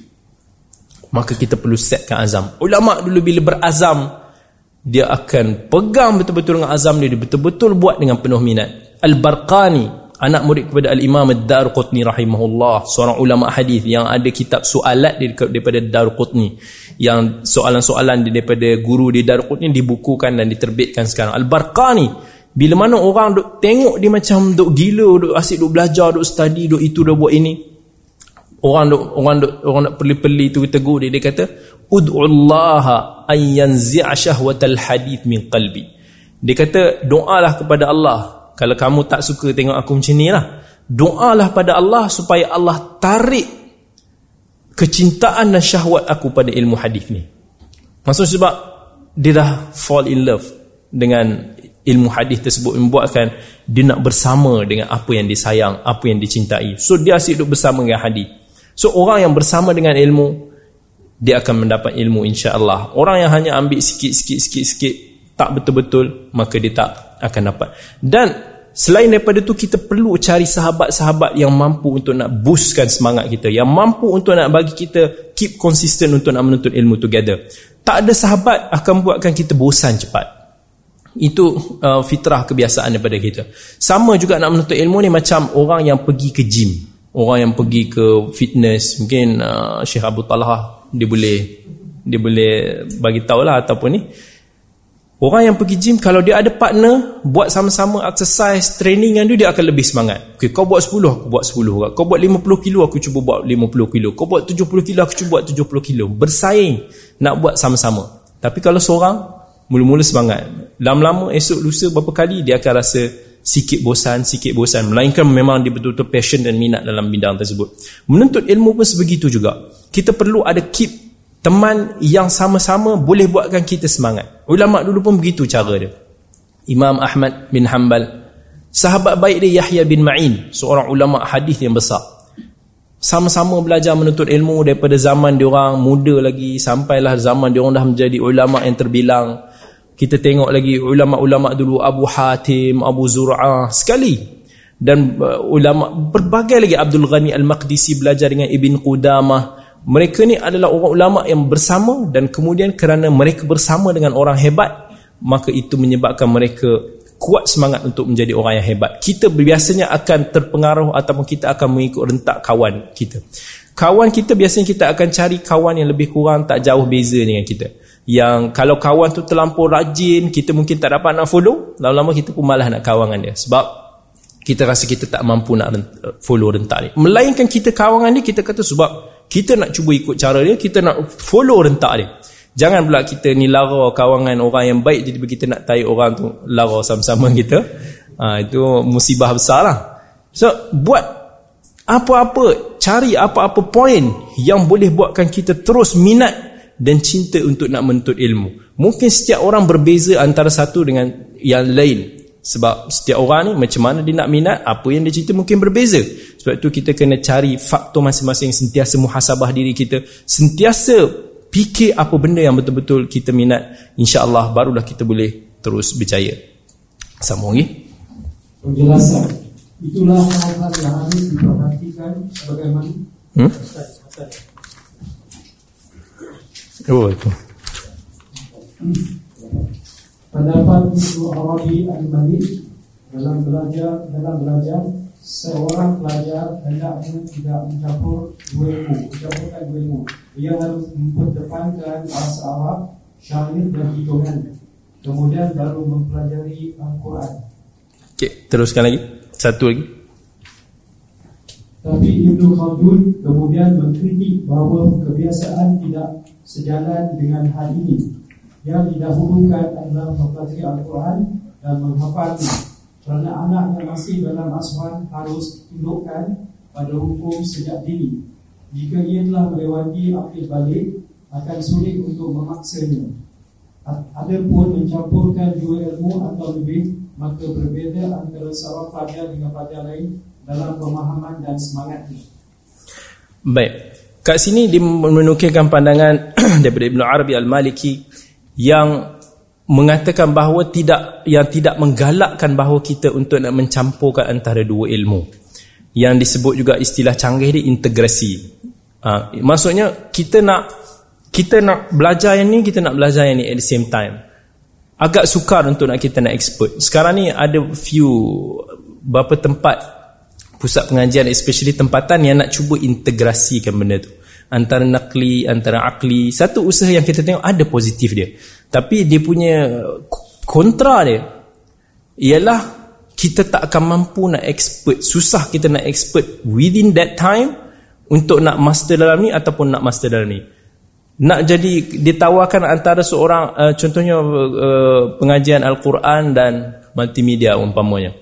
Maka kita perlu setkan azam. Ulama dulu bila berazam dia akan pegang betul-betul dengan azam dia, dia betul-betul buat dengan penuh minat. Al-barqani anak murid kepada al-imam ad-darqutni rahimahullah. Seorang ulama hadis yang ada kitab soalat daripada darqutni. Yang soalan-soalan daripada guru di darqutni dibukukan dan diterbitkan sekarang. Al-barqani bila mana orang duk tengok dia macam duk gila duk asyik duk belajar duk study duk itu duk buat ini orang duk, orang duk, orang nak peli-peli tu tegur dia dia kata ud'ullaha an yanzi'a syahwatal hadith min qalbi. Dia kata doalah kepada Allah. Kalau kamu tak suka tengok aku macam ni lah. Doalah pada Allah supaya Allah tarik kecintaan dan syahwat aku pada ilmu hadis ni. Maksud sebab dia dah fall in love dengan ilmu hadis tersebut membuatkan dia nak bersama dengan apa yang disayang apa yang dicintai so dia asyik duduk bersama dengan hadis So orang yang bersama dengan ilmu dia akan mendapat ilmu insya-Allah. Orang yang hanya ambil sikit-sikit sikit-sikit tak betul-betul maka dia tak akan dapat. Dan selain daripada tu kita perlu cari sahabat-sahabat yang mampu untuk nak boostkan semangat kita, yang mampu untuk nak bagi kita keep consistent untuk nak menuntut ilmu together. Tak ada sahabat akan buatkan kita bosan cepat. Itu uh, fitrah kebiasaan daripada kita. Sama juga nak menuntut ilmu ni macam orang yang pergi ke gym orang yang pergi ke fitness mungkin uh, Syekh Abu Talha dia boleh dia boleh bagi tahu lah ataupun ni. Orang yang pergi gym kalau dia ada partner buat sama-sama exercise training dengan dia dia akan lebih semangat. Okay, kau buat 10 aku buat 10 kau buat 50 kilo aku cuba buat 50 kilo. Kau buat 70 kilo aku cuba buat 70 kilo. Bersaing nak buat sama-sama. Tapi kalau seorang mula-mula semangat. Lama-lama esok lusa berapa kali dia akan rasa sikit bosan, sikit bosan. Melainkan memang dia betul-betul passion dan minat dalam bidang tersebut. Menuntut ilmu pun sebegitu juga. Kita perlu ada keep teman yang sama-sama boleh buatkan kita semangat. Ulama dulu pun begitu cara dia. Imam Ahmad bin Hanbal. Sahabat baik dia Yahya bin Ma'in. Seorang ulama hadis yang besar. Sama-sama belajar menuntut ilmu daripada zaman dia orang muda lagi. Sampailah zaman dia orang dah menjadi ulama yang terbilang kita tengok lagi ulama-ulama dulu Abu Hatim, Abu Zur'ah sekali. Dan uh, ulama berbagai lagi. Abdul Ghani Al-Maqdisi belajar dengan Ibn Qudamah. Mereka ni adalah orang ulama yang bersama dan kemudian kerana mereka bersama dengan orang hebat maka itu menyebabkan mereka kuat semangat untuk menjadi orang yang hebat. Kita biasanya akan terpengaruh ataupun kita akan mengikut rentak kawan kita. Kawan kita biasanya kita akan cari kawan yang lebih kurang tak jauh beza dengan kita yang kalau kawan tu terlampau rajin kita mungkin tak dapat nak follow lama-lama kita pun malah nak kawan dengan dia. Sebab kita rasa kita tak mampu nak follow rentak ni melainkan kita kawan dengan dia kita kata sebab kita nak cuba ikut cara dia kita nak follow rentak dia. Jangan pula kita ni lara kawangan orang yang baik jadi kita nak tarik orang tu lara sama-sama kita. Ha, itu musibah besar lah so buat apa-apa cari apa-apa poin yang boleh buatkan kita terus minat dan cinta untuk nak menuntut ilmu. Mungkin setiap orang berbeza antara satu dengan yang lain. Sebab setiap orang ni macam mana dia nak minat, apa yang dia cinta mungkin berbeza. Sebab tu kita kena cari faktor masing-masing sentiasa muhasabah diri kita. Sentiasa fikir apa benda yang betul-betul kita minat. InsyaAllah barulah kita boleh terus berjaya. Sambung lagi. Penjelasan. Itulah hal-hal yang harus diperhatikan bagaimana. Hmm? Oh itu. Pendapat Ibnu Arabi Al-Malik dalam belajar dalam belajar seorang pelajar hendaknya tidak mencampur dua ilmu, mencampurkan dua ilmu. Ia harus memperdepankan bahasa Arab, syair dan hitungan. Kemudian baru mempelajari Al-Quran. Okey, teruskan lagi. Satu lagi. Tapi Ibn Khaldun kemudian mengkritik bahawa kebiasaan tidak sejalan dengan hal ini Yang didahulukan adalah mempelajari Al-Quran dan menghafalnya. Kerana anak yang masih dalam asuhan harus tundukkan pada hukum sejak dini. Jika ia telah melewati akhir balik, akan sulit untuk memaksanya. Ada pun mencampurkan dua ilmu atau lebih, maka berbeza antara seorang pelajar dengan pelajar lain dalam pemahaman dan semangatnya. Baik. Kat sini dia menukilkan pandangan daripada Ibn Arabi Al-Maliki yang mengatakan bahawa tidak yang tidak menggalakkan bahawa kita untuk nak mencampurkan antara dua ilmu. Yang disebut juga istilah canggih dia integrasi. Ha, maksudnya kita nak kita nak belajar yang ni, kita nak belajar yang ni at the same time. Agak sukar untuk nak kita nak expert. Sekarang ni ada few beberapa tempat pusat pengajian especially tempatan yang nak cuba integrasikan benda tu antara nakli antara akli satu usaha yang kita tengok ada positif dia. Tapi dia punya kontra dia ialah kita tak akan mampu nak expert susah kita nak expert within that time untuk nak master dalam ni ataupun nak master dalam ni. Nak jadi ditawarkan antara seorang uh, contohnya uh, pengajian Al-Quran dan multimedia umpamanya.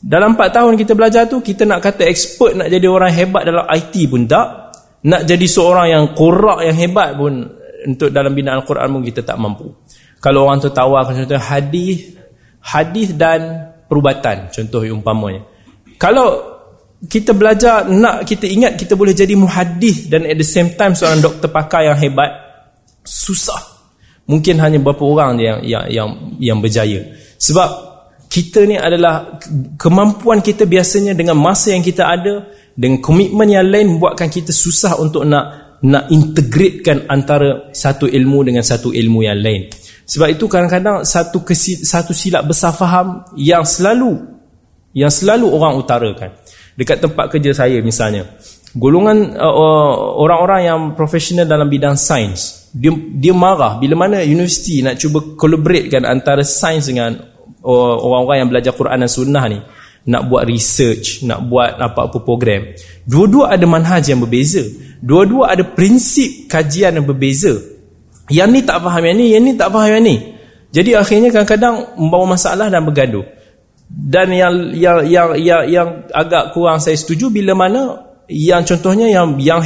Dalam 4 tahun kita belajar tu Kita nak kata expert Nak jadi orang hebat dalam IT pun tak Nak jadi seorang yang korak yang hebat pun Untuk dalam bina Al-Quran pun kita tak mampu. Kalau orang tu tawarkan contoh hadis Hadis dan perubatan Contoh umpamanya. Kalau kita belajar Nak kita ingat kita boleh jadi muhadis Dan at the same time seorang doktor pakar yang hebat Susah. Mungkin hanya beberapa orang yang yang yang, yang berjaya. Sebab kita ni adalah kemampuan kita biasanya dengan masa yang kita ada dengan komitmen yang lain membuatkan kita susah untuk nak nak integratekan antara satu ilmu dengan satu ilmu yang lain. Sebab itu kadang-kadang satu kesi, satu silap besar faham yang selalu yang selalu orang utarakan. Dekat tempat kerja saya misalnya golongan uh, uh orang-orang yang profesional dalam bidang sains dia dia marah bila mana universiti nak cuba collaboratekan antara sains dengan orang-orang yang belajar Quran dan Sunnah ni nak buat research, nak buat apa-apa program. Dua-dua ada manhaj yang berbeza. Dua-dua ada prinsip kajian yang berbeza. Yang ni tak faham yang ni, yang ni tak faham yang ni. Jadi akhirnya kadang-kadang membawa masalah dan bergaduh. Dan yang yang yang yang, yang agak kurang saya setuju bila mana yang contohnya yang yang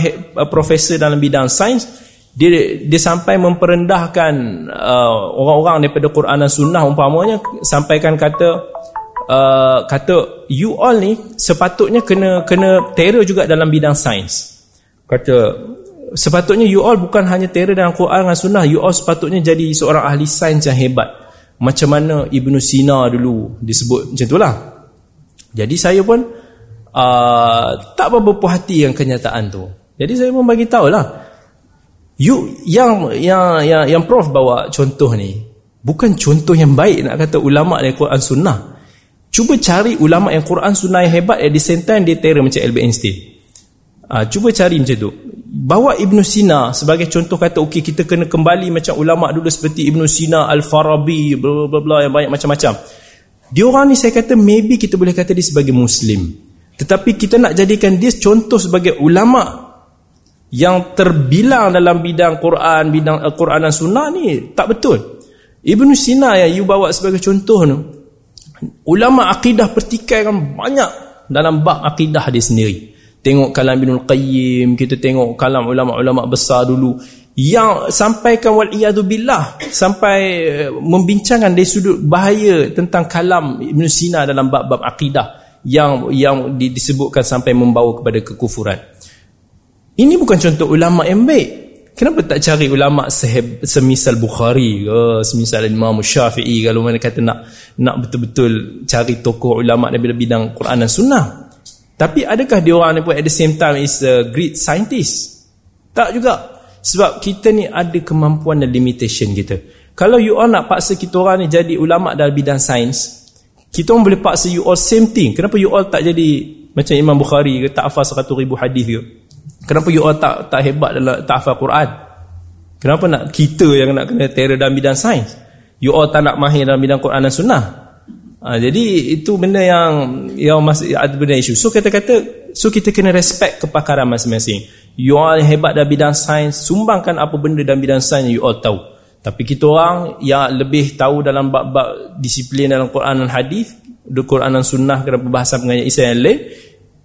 profesor dalam bidang sains dia dia sampai memperendahkan uh, orang-orang daripada Quran dan Sunnah umpamanya sampaikan kata uh, kata you all ni sepatutnya kena kena terror juga dalam bidang sains. Kata sepatutnya you all bukan hanya terror dalam Quran dan Sunnah you all sepatutnya jadi seorang ahli sains yang hebat. Macam mana Ibnu Sina dulu disebut macam itulah jadi saya pun uh, tak berapa puas hati yang kenyataan tu. Jadi saya pun bagi tahu lah. You yang yang yang yang prof bawa contoh ni bukan contoh yang baik nak kata ulama dari Quran Sunnah. Cuba cari ulama yang Quran Sunnah yang hebat at the same time dia terror macam Albert Einstein. Ha, cuba cari macam tu. Bawa Ibn Sina sebagai contoh kata okey kita kena kembali macam ulama dulu seperti Ibn Sina, Al-Farabi, bla bla bla yang banyak macam-macam. Dia orang ni saya kata maybe kita boleh kata dia sebagai muslim. Tetapi kita nak jadikan dia contoh sebagai ulama yang terbilang dalam bidang Quran, bidang Al-Quran dan Sunnah ni tak betul. Ibn Sina yang you bawa sebagai contoh tu, ulama akidah pertikaikan banyak dalam bab akidah dia sendiri. Tengok kalam Ibn Al-Qayyim, kita tengok kalam ulama-ulama besar dulu yang sampaikan wal billah sampai eh, membincangkan dari sudut bahaya tentang kalam Ibn Sina dalam bab-bab akidah yang yang disebutkan sampai membawa kepada kekufuran. Ini bukan contoh ulama yang baik. Kenapa tak cari ulama seheb, semisal Bukhari ke, semisal Imam Syafi'i kalau mana kata nak nak betul-betul cari tokoh ulama dari bidang Quran dan Sunnah. Tapi adakah dia orang ni pun at the same time is a great scientist? Tak juga. Sebab kita ni ada kemampuan dan limitation kita. Kalau you all nak paksa kita orang ni jadi ulama dalam bidang sains, kita orang boleh paksa you all same thing. Kenapa you all tak jadi macam Imam Bukhari ke, tak hafal 100 ribu hadis ke? Kenapa you all tak tak hebat dalam tak hafal Quran? Kenapa nak kita yang nak kena terror dalam bidang sains? You all tak nak mahir dalam bidang Quran dan Sunnah? Ha, jadi itu benda yang yang masih ada benda isu. So kata-kata so kita kena respect kepakaran masing-masing. You all hebat dalam bidang sains, sumbangkan apa benda dalam bidang sains you all tahu. Tapi kita orang yang lebih tahu dalam bab-bab disiplin dalam Quran dan hadis, Quran dan sunnah dalam perbahasan pengajian Islam yang lain,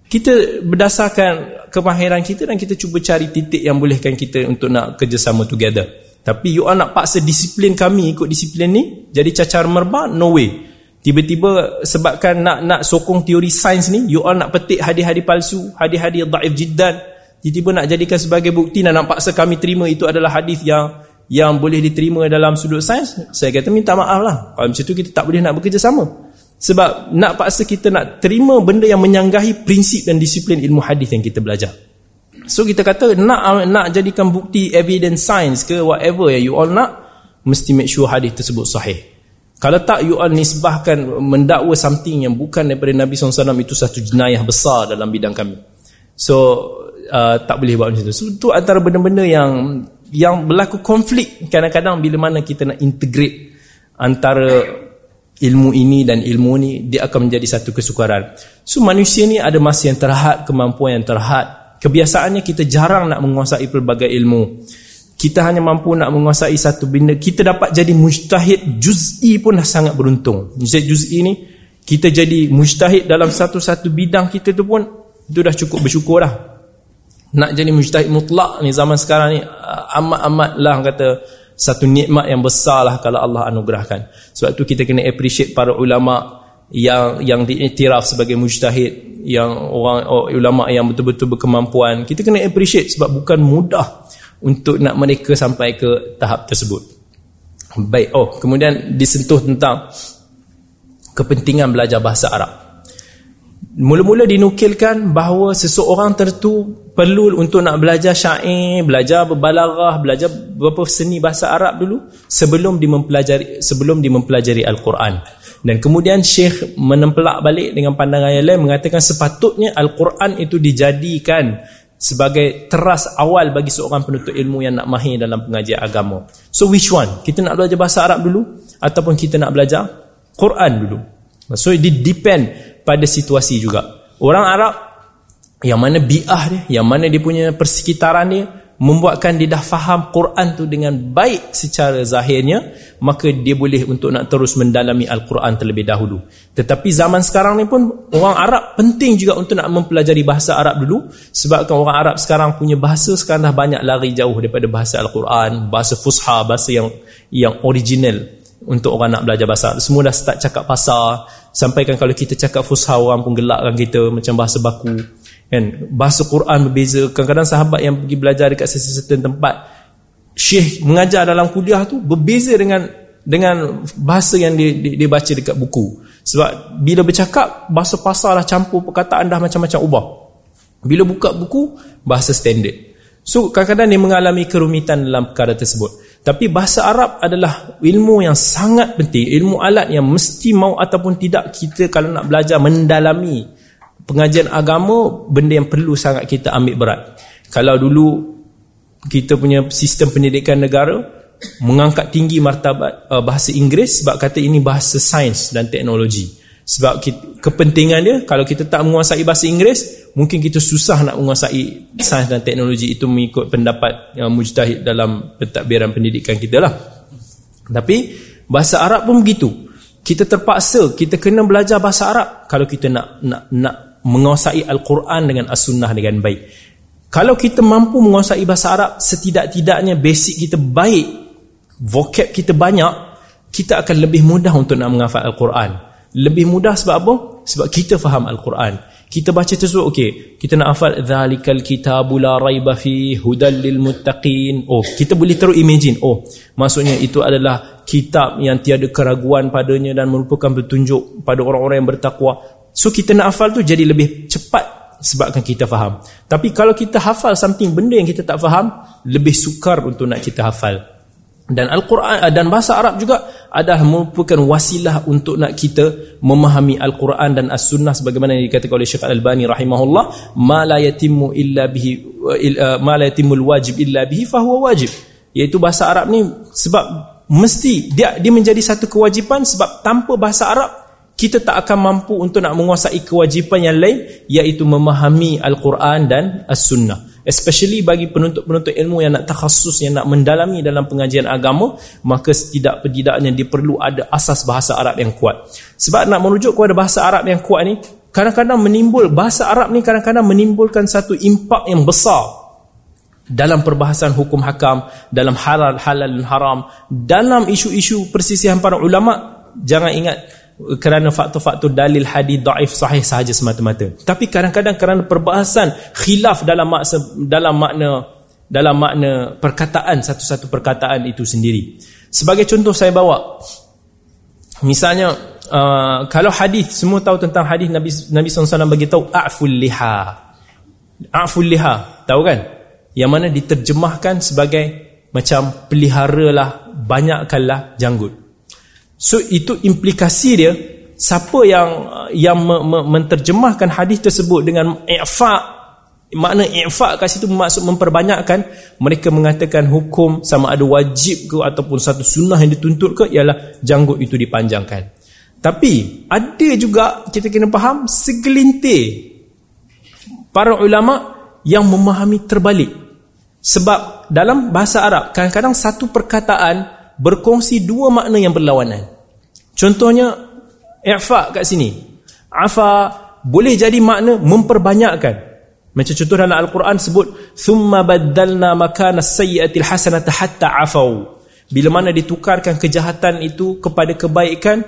kita berdasarkan kemahiran kita dan kita cuba cari titik yang bolehkan kita untuk nak kerjasama together. Tapi you all nak paksa disiplin kami ikut disiplin ni, jadi cacar merbah, no way. Tiba-tiba sebabkan nak nak sokong teori sains ni, you all nak petik hadis-hadis palsu, hadis-hadis daif jiddan, tiba-tiba nak jadikan sebagai bukti dan nak paksa kami terima itu adalah hadis yang yang boleh diterima dalam sudut sains, saya kata minta maaf lah. Kalau macam tu kita tak boleh nak bekerjasama. Sebab nak paksa kita nak terima benda yang menyanggahi prinsip dan disiplin ilmu hadis yang kita belajar. So kita kata nak nak jadikan bukti evidence science ke whatever yang you all nak, mesti make sure hadis tersebut sahih. Kalau tak you all nisbahkan mendakwa something yang bukan daripada Nabi SAW itu satu jenayah besar dalam bidang kami. So uh, tak boleh buat macam itu. So itu antara benda-benda yang yang berlaku konflik kadang-kadang bila mana kita nak integrate antara ilmu ini dan ilmu ni dia akan menjadi satu kesukaran. So manusia ni ada masa yang terhad, kemampuan yang terhad. Kebiasaannya kita jarang nak menguasai pelbagai ilmu kita hanya mampu nak menguasai satu benda kita dapat jadi mujtahid juz'i pun sangat beruntung mujtahid juz'i ni kita jadi mujtahid dalam satu-satu bidang kita tu pun itu dah cukup bersyukur dah nak jadi mujtahid mutlak ni zaman sekarang ni amat-amat lah kata satu nikmat yang besar lah kalau Allah anugerahkan sebab tu kita kena appreciate para ulama yang yang diiktiraf sebagai mujtahid yang orang oh, ulama yang betul-betul berkemampuan kita kena appreciate sebab bukan mudah untuk nak mereka sampai ke tahap tersebut. Baik, oh kemudian disentuh tentang kepentingan belajar bahasa Arab. Mula-mula dinukilkan bahawa seseorang tertentu perlu untuk nak belajar syair, belajar berbalarah, belajar beberapa seni bahasa Arab dulu sebelum dia mempelajari sebelum dia mempelajari Al-Quran. Dan kemudian Syekh menempelak balik dengan pandangan yang lain mengatakan sepatutnya Al-Quran itu dijadikan sebagai teras awal bagi seorang penuntut ilmu yang nak mahir dalam pengajian agama. So which one? Kita nak belajar bahasa Arab dulu ataupun kita nak belajar Quran dulu? So it depend pada situasi juga. Orang Arab yang mana bi'ah dia, yang mana dia punya persekitaran dia, membuatkan dia dah faham Quran tu dengan baik secara zahirnya maka dia boleh untuk nak terus mendalami Al-Quran terlebih dahulu tetapi zaman sekarang ni pun orang Arab penting juga untuk nak mempelajari bahasa Arab dulu sebabkan orang Arab sekarang punya bahasa sekarang dah banyak lari jauh daripada bahasa Al-Quran bahasa Fusha, bahasa yang yang original untuk orang nak belajar bahasa semua dah start cakap pasar sampaikan kalau kita cakap Fusha orang pun gelakkan kita macam bahasa baku. Kan? Bahasa Quran berbeza. Kadang-kadang sahabat yang pergi belajar dekat sesuatu tempat syekh mengajar dalam kuliah tu berbeza dengan dengan bahasa yang dia, dia, dia baca dekat buku. Sebab bila bercakap bahasa pasal lah campur perkataan dah macam-macam ubah. Bila buka buku bahasa standard. So kadang-kadang dia mengalami kerumitan dalam perkara tersebut tapi bahasa Arab adalah ilmu yang sangat penting ilmu alat yang mesti mau ataupun tidak kita kalau nak belajar mendalami pengajian agama benda yang perlu sangat kita ambil berat. Kalau dulu kita punya sistem pendidikan negara mengangkat tinggi martabat uh, bahasa Inggeris sebab kata ini bahasa sains dan teknologi. Sebab kita, kepentingan dia kalau kita tak menguasai bahasa Inggeris mungkin kita susah nak menguasai sains dan teknologi itu mengikut pendapat yang mujtahid dalam pentadbiran pendidikan kita lah tapi bahasa Arab pun begitu kita terpaksa kita kena belajar bahasa Arab kalau kita nak nak nak menguasai Al-Quran dengan As-Sunnah dengan baik. Kalau kita mampu menguasai bahasa Arab, setidak-tidaknya basic kita baik, vocab kita banyak, kita akan lebih mudah untuk nak menghafal Al-Quran. Lebih mudah sebab apa? Sebab kita faham Al-Quran. Kita baca tersebut, okey, kita nak hafal dzalikal kitabu la raiba fi hudal lil muttaqin. Oh, kita boleh terus imagine. Oh, maksudnya itu adalah kitab yang tiada keraguan padanya dan merupakan petunjuk pada orang-orang yang bertakwa. So kita nak hafal tu jadi lebih cepat sebabkan kita faham. Tapi kalau kita hafal something benda yang kita tak faham, lebih sukar untuk nak kita hafal. Dan Al-Quran dan bahasa Arab juga adalah merupakan wasilah untuk nak kita memahami Al-Quran dan As-Sunnah sebagaimana yang dikatakan oleh Syekh Al-Albani rahimahullah, ma la yatimmu illa bihi uh, ma la yatimul wajib illa bihi fa huwa wajib. Iaitu bahasa Arab ni sebab mesti dia dia menjadi satu kewajipan sebab tanpa bahasa Arab kita tak akan mampu untuk nak menguasai kewajipan yang lain iaitu memahami Al-Quran dan As-Sunnah especially bagi penuntut-penuntut ilmu yang nak takhasus yang nak mendalami dalam pengajian agama maka setidak-tidaknya dia perlu ada asas bahasa Arab yang kuat. Sebab nak merujuk kepada bahasa Arab yang kuat ni kadang-kadang menimbul bahasa Arab ni kadang-kadang menimbulkan satu impak yang besar dalam perbahasan hukum hakam dalam halal halal haram. Dalam isu-isu persisihan para ulama jangan ingat kerana faktor-faktor dalil hadis daif sahih sahaja semata-mata. Tapi kadang-kadang kerana perbahasan khilaf dalam makna dalam makna dalam makna perkataan satu-satu perkataan itu sendiri. Sebagai contoh saya bawa. Misalnya uh, kalau hadis semua tahu tentang hadis Nabi Nabi SAW bagi tahu a'ful liha. A'ful liha tahu kan? Yang mana diterjemahkan sebagai macam peliharalah banyakkanlah janggut So itu implikasi dia siapa yang yang me, me, menterjemahkan hadis tersebut dengan i'fa makna i'fa kat situ maksud memperbanyakkan mereka mengatakan hukum sama ada wajib ke ataupun satu sunnah yang dituntut ke ialah janggut itu dipanjangkan. Tapi ada juga kita kena faham segelintir para ulama yang memahami terbalik. Sebab dalam bahasa Arab kadang-kadang satu perkataan berkongsi dua makna yang berlawanan. Contohnya i'fa kat sini. Afa boleh jadi makna memperbanyakkan. Macam contoh dalam Al-Quran sebut thumma baddalna makana sayyi'atil hasanata hatta afau. Bila mana ditukarkan kejahatan itu kepada kebaikan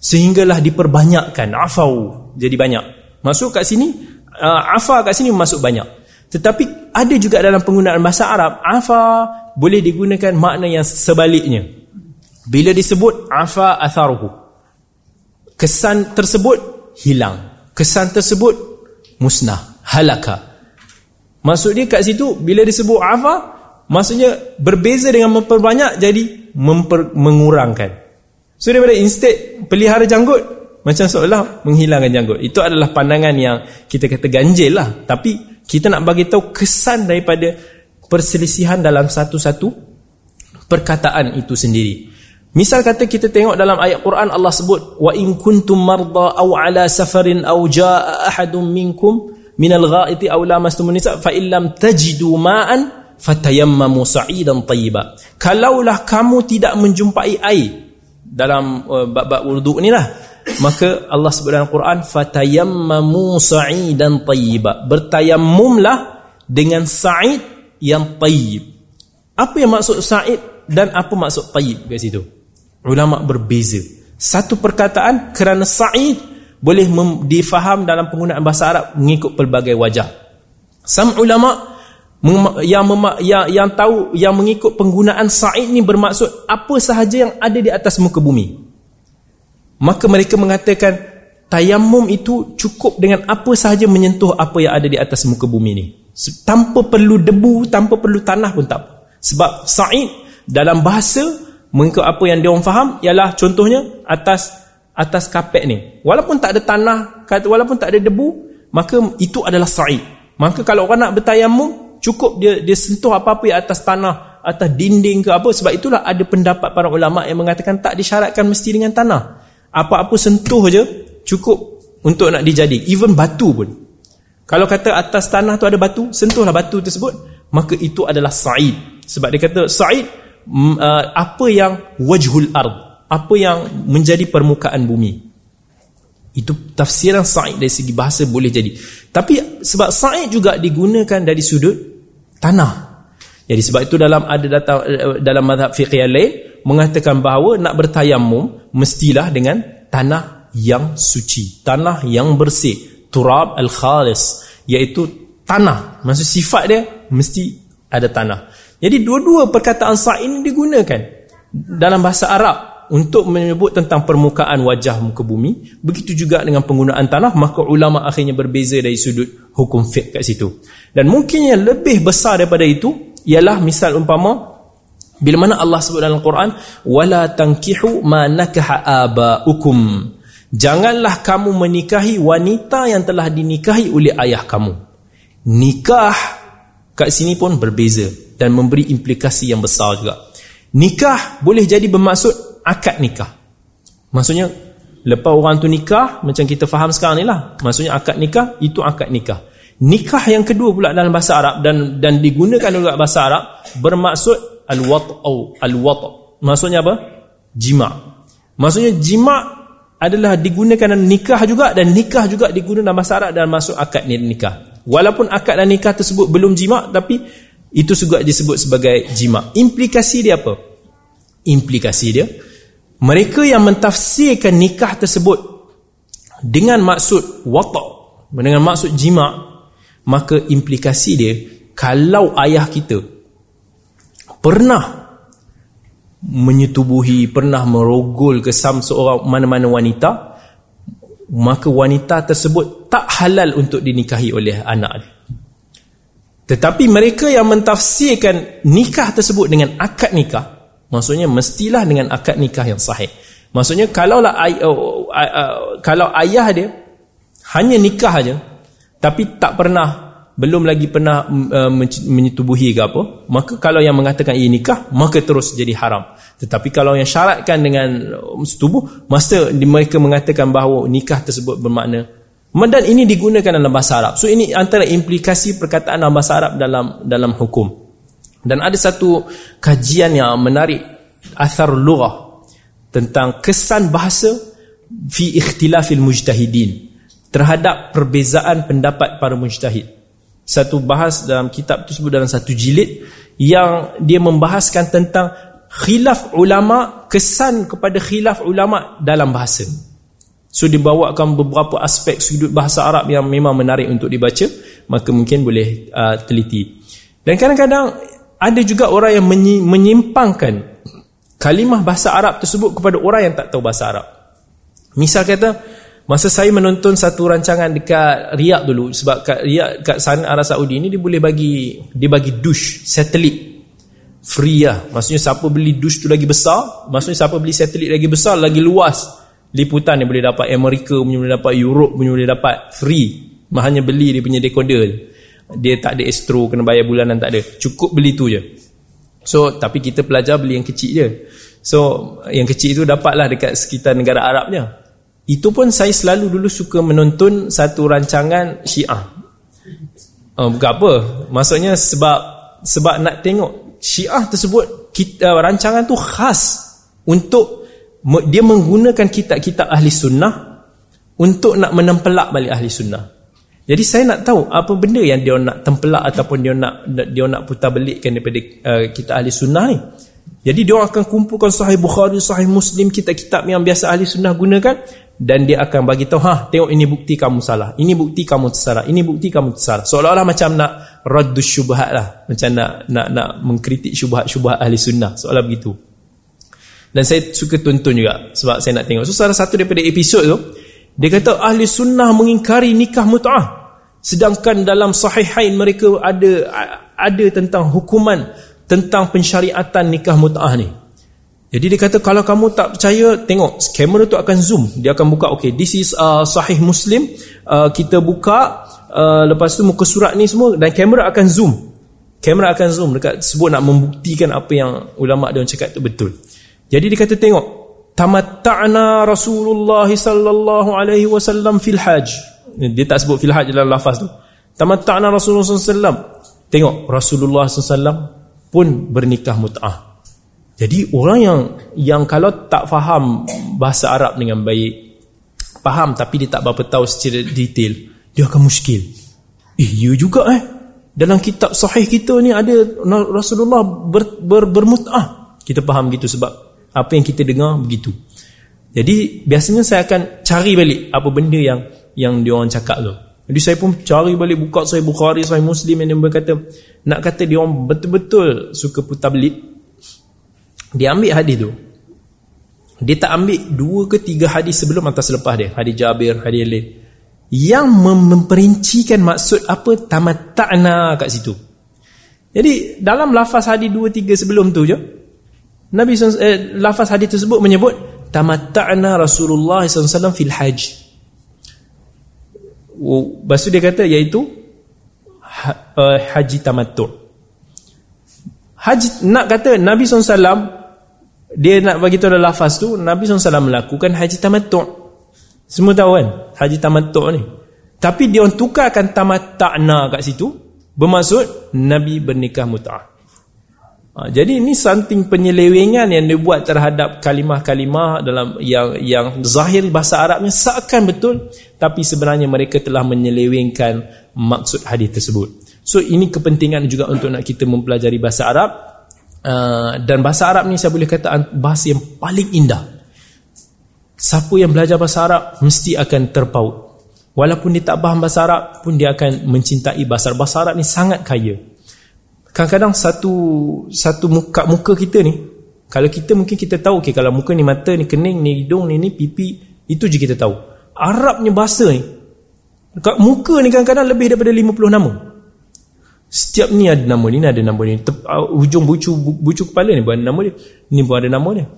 sehinggalah diperbanyakkan afau jadi banyak. Masuk kat sini uh, afa kat sini masuk banyak. Tetapi ada juga dalam penggunaan bahasa Arab afa boleh digunakan makna yang sebaliknya. Bila disebut afa atharuhu kesan tersebut hilang kesan tersebut musnah halaka. Maksud dia kat situ bila disebut afa maksudnya berbeza dengan memperbanyak jadi memper, mengurangkan. So daripada instead pelihara janggut macam seolah menghilangkan janggut. Itu adalah pandangan yang kita kata ganjil lah. Tapi kita nak bagi tahu kesan daripada perselisihan dalam satu-satu perkataan itu sendiri. Misal kata kita tengok dalam ayat Quran Allah sebut wa in kuntum marda aw ala safarin aw jaa ahadun minkum min al-gha'iti aw lamastumun nisa fa illam tajidu ma'an fatayammamu sa'idan tayyiba. Kalaulah kamu tidak menjumpai air dalam uh, bab-bab wudu ni lah maka Allah sebut dalam Quran fatayammamu sa'idan tayyiba. Bertayammumlah dengan sa'id yang tayyib. Apa yang maksud sa'id dan apa maksud tayyib kat situ? Ulama berbeza. Satu perkataan kerana sa'id boleh difaham dalam penggunaan bahasa Arab mengikut pelbagai wajah. Sam ulama yang, yang yang tahu yang mengikut penggunaan sa'id ni bermaksud apa sahaja yang ada di atas muka bumi. Maka mereka mengatakan tayamum itu cukup dengan apa sahaja menyentuh apa yang ada di atas muka bumi ni tanpa perlu debu tanpa perlu tanah pun tak sebab sa'id dalam bahasa mengikut apa yang dia orang faham ialah contohnya atas atas kapet ni. Walaupun tak ada tanah walaupun tak ada debu maka itu adalah sa'id. Maka kalau orang nak bertayamum cukup dia dia sentuh apa-apa yang atas tanah atas dinding ke apa. Sebab itulah ada pendapat para ulama yang mengatakan tak disyaratkan mesti dengan tanah apa-apa sentuh je cukup untuk nak dijadi even batu pun kalau kata atas tanah tu ada batu, sentuhlah batu tersebut, maka itu adalah sa'id. Sebab dia kata sa'id mm, uh, apa yang wajhul ard, apa yang menjadi permukaan bumi. Itu tafsiran sa'id dari segi bahasa boleh jadi. Tapi sebab sa'id juga digunakan dari sudut tanah. Jadi sebab itu dalam ada datang uh, dalam mazhab yang lain mengatakan bahawa nak bertayamum mestilah dengan tanah yang suci, tanah yang bersih turab al-khalis iaitu tanah. Maksud sifat dia mesti ada tanah. Jadi dua-dua perkataan sa ini digunakan dalam bahasa Arab untuk menyebut tentang permukaan wajah muka bumi. Begitu juga dengan penggunaan tanah maka ulama akhirnya berbeza dari sudut hukum fiqh kat situ. Dan mungkin yang lebih besar daripada itu ialah misal umpama bila mana Allah sebut dalam Quran wala tankihu ma nakaha abaukum Janganlah kamu menikahi wanita yang telah dinikahi oleh ayah kamu. Nikah kat sini pun berbeza dan memberi implikasi yang besar juga. Nikah boleh jadi bermaksud akad nikah. Maksudnya lepas orang tu nikah macam kita faham sekarang ni lah. Maksudnya akad nikah itu akad nikah. nikah yang kedua pula dalam bahasa Arab dan dan digunakan juga bahasa Arab bermaksud al-wat'u al-wat' maksudnya apa? Jima. Maksudnya jima adalah digunakan dalam nikah juga dan nikah juga digunakan dalam Arab dan masuk akad nikah. Walaupun akad dan nikah tersebut belum jima tapi itu juga disebut sebagai jima. Implikasi dia apa? Implikasi dia mereka yang mentafsirkan nikah tersebut dengan maksud watak dengan maksud jima maka implikasi dia kalau ayah kita pernah menyetubuhi pernah merogol ke sam seorang mana-mana wanita maka wanita tersebut tak halal untuk dinikahi oleh anak dia. Tetapi mereka yang mentafsirkan nikah tersebut dengan akad nikah maksudnya mestilah dengan akad nikah yang sahih. Maksudnya kalaulah ay uh, uh, kalau ayah dia hanya nikah aja tapi tak pernah belum lagi pernah uh, menyetubuhi ke apa maka kalau yang mengatakan ia nikah maka terus jadi haram. Tetapi kalau yang syaratkan dengan uh, setubuh masa mereka mengatakan bahawa nikah tersebut bermakna dan ini digunakan dalam bahasa Arab. So ini antara implikasi perkataan dalam bahasa Arab dalam dalam hukum. Dan ada satu kajian yang menarik athar lughah tentang kesan bahasa fi ikhtilafil mujtahidin terhadap perbezaan pendapat para mujtahid. Satu bahas dalam kitab tersebut dalam satu jilid yang dia membahaskan tentang khilaf ulama, kesan kepada khilaf ulama dalam bahasa. So dibawakan beberapa aspek sudut bahasa Arab yang memang menarik untuk dibaca, maka mungkin boleh uh, teliti. Dan kadang-kadang ada juga orang yang menyimpangkan kalimah bahasa Arab tersebut kepada orang yang tak tahu bahasa Arab. Misal kata, Masa saya menonton satu rancangan dekat Riyadh dulu sebab kat Riyadh kat sana Arab Saudi ni dia boleh bagi dia bagi dush satelit free lah. Maksudnya siapa beli dush tu lagi besar, maksudnya siapa beli satelit lagi besar, lagi luas liputan dia boleh dapat Amerika punya boleh dapat Europe punya boleh dapat free. Hanya beli dia punya decoder. Dia tak ada estro kena bayar bulanan tak ada. Cukup beli tu je. So tapi kita pelajar beli yang kecil je. So yang kecil tu dapatlah dekat sekitar negara Arabnya. Itu pun saya selalu dulu suka menonton satu rancangan Syiah. Oh, bukan apa. Maksudnya sebab sebab nak tengok Syiah tersebut kita, uh, rancangan tu khas untuk dia menggunakan kitab-kitab ahli sunnah untuk nak menempelak balik ahli sunnah. Jadi saya nak tahu apa benda yang dia nak tempelak ataupun dia nak dia nak putar belikkan daripada uh, kitab ahli sunnah ni. Jadi dia akan kumpulkan sahih Bukhari, sahih Muslim, kitab-kitab yang biasa ahli sunnah gunakan dan dia akan bagi tahu ha tengok ini bukti kamu salah. Ini bukti kamu tersalah ini bukti kamu tersalah seolah-olah macam nak raddus syubhat lah. Macam nak nak nak mengkritik syubhat-syubhat ahli sunnah. Seolah begitu. Dan saya suka tonton juga sebab saya nak tengok. So salah satu daripada episod tu dia kata ahli sunnah mengingkari nikah mut'ah. Sedangkan dalam sahihain mereka ada ada tentang hukuman tentang pensyariatan nikah mut'ah ni jadi dia kata kalau kamu tak percaya tengok kamera tu akan zoom. Dia akan buka okay this is uh, sahih muslim. Uh, kita buka uh, lepas tu muka surat ni semua dan kamera akan zoom. Kamera akan zoom dekat sebut nak membuktikan apa yang ulama dia cakap tu betul. Jadi dia kata tengok tamatta'na rasulullah sallallahu alaihi wasallam fil hajj. Dia tak sebut fil hajj dalam lafaz tu. Tamatta'na rasulullah sallallahu tengok rasulullah sallallahu pun bernikah mut'ah jadi orang yang yang kalau tak faham bahasa Arab dengan baik, faham tapi dia tak berapa tahu secara detail, dia akan muskil. Eh, ya juga eh. Dalam kitab sahih kita ni ada Rasulullah ber, ber, bermut'ah. Kita faham gitu sebab apa yang kita dengar begitu. Jadi biasanya saya akan cari balik apa benda yang yang dia orang cakap tu. Jadi saya pun cari balik buka Sahih Bukhari, Sahih Muslim yang dia berkata nak kata dia orang betul-betul suka putar belit dia ambil hadis tu. Dia tak ambil dua ke tiga hadis sebelum atau selepas dia. Hadis Jabir, hadis lain yang memperincikan maksud apa? Tamatta'na kat situ. Jadi dalam lafaz hadis dua tiga sebelum tu je Nabi eh, lafaz hadis tersebut menyebut tamatta'na Rasulullah SAW fil haj oh, lepas tu dia kata iaitu ha, uh, haji tamattu' haji nak kata Nabi SAW dia nak bagi tahu dalam lafaz tu Nabi SAW melakukan haji tamattu' semua tahu kan haji tamattu' ni Tapi dia tukarkan tamat ta'na kat situ. Bermaksud Nabi bernikah mut'ah. Ha, jadi ini something penyelewengan yang dibuat terhadap kalimah-kalimah dalam yang yang zahir bahasa Arabnya seakan betul tapi sebenarnya mereka telah menyelewengkan maksud hadis tersebut. So ini kepentingan juga untuk nak kita mempelajari bahasa Arab uh, dan bahasa Arab ni saya boleh kata bahasa yang paling indah. Siapa yang belajar bahasa Arab mesti akan terpaut. Walaupun dia tak faham bahasa Arab pun dia akan mencintai bahasa Arab. Bahasa Arab ni sangat kaya. Kadang-kadang satu satu muka muka kita ni kalau kita mungkin kita tahu okay, kalau muka ni mata ni kening ni hidung ni ni pipi itu je kita tahu. Arabnya bahasa ni muka ni kadang-kadang lebih daripada 50 nama. Setiap ni ada nama ni, ni ada nama ni. Tep, uh, ujung bucu bucu kepala ni pun ada nama dia. Ni pun ada nama dia.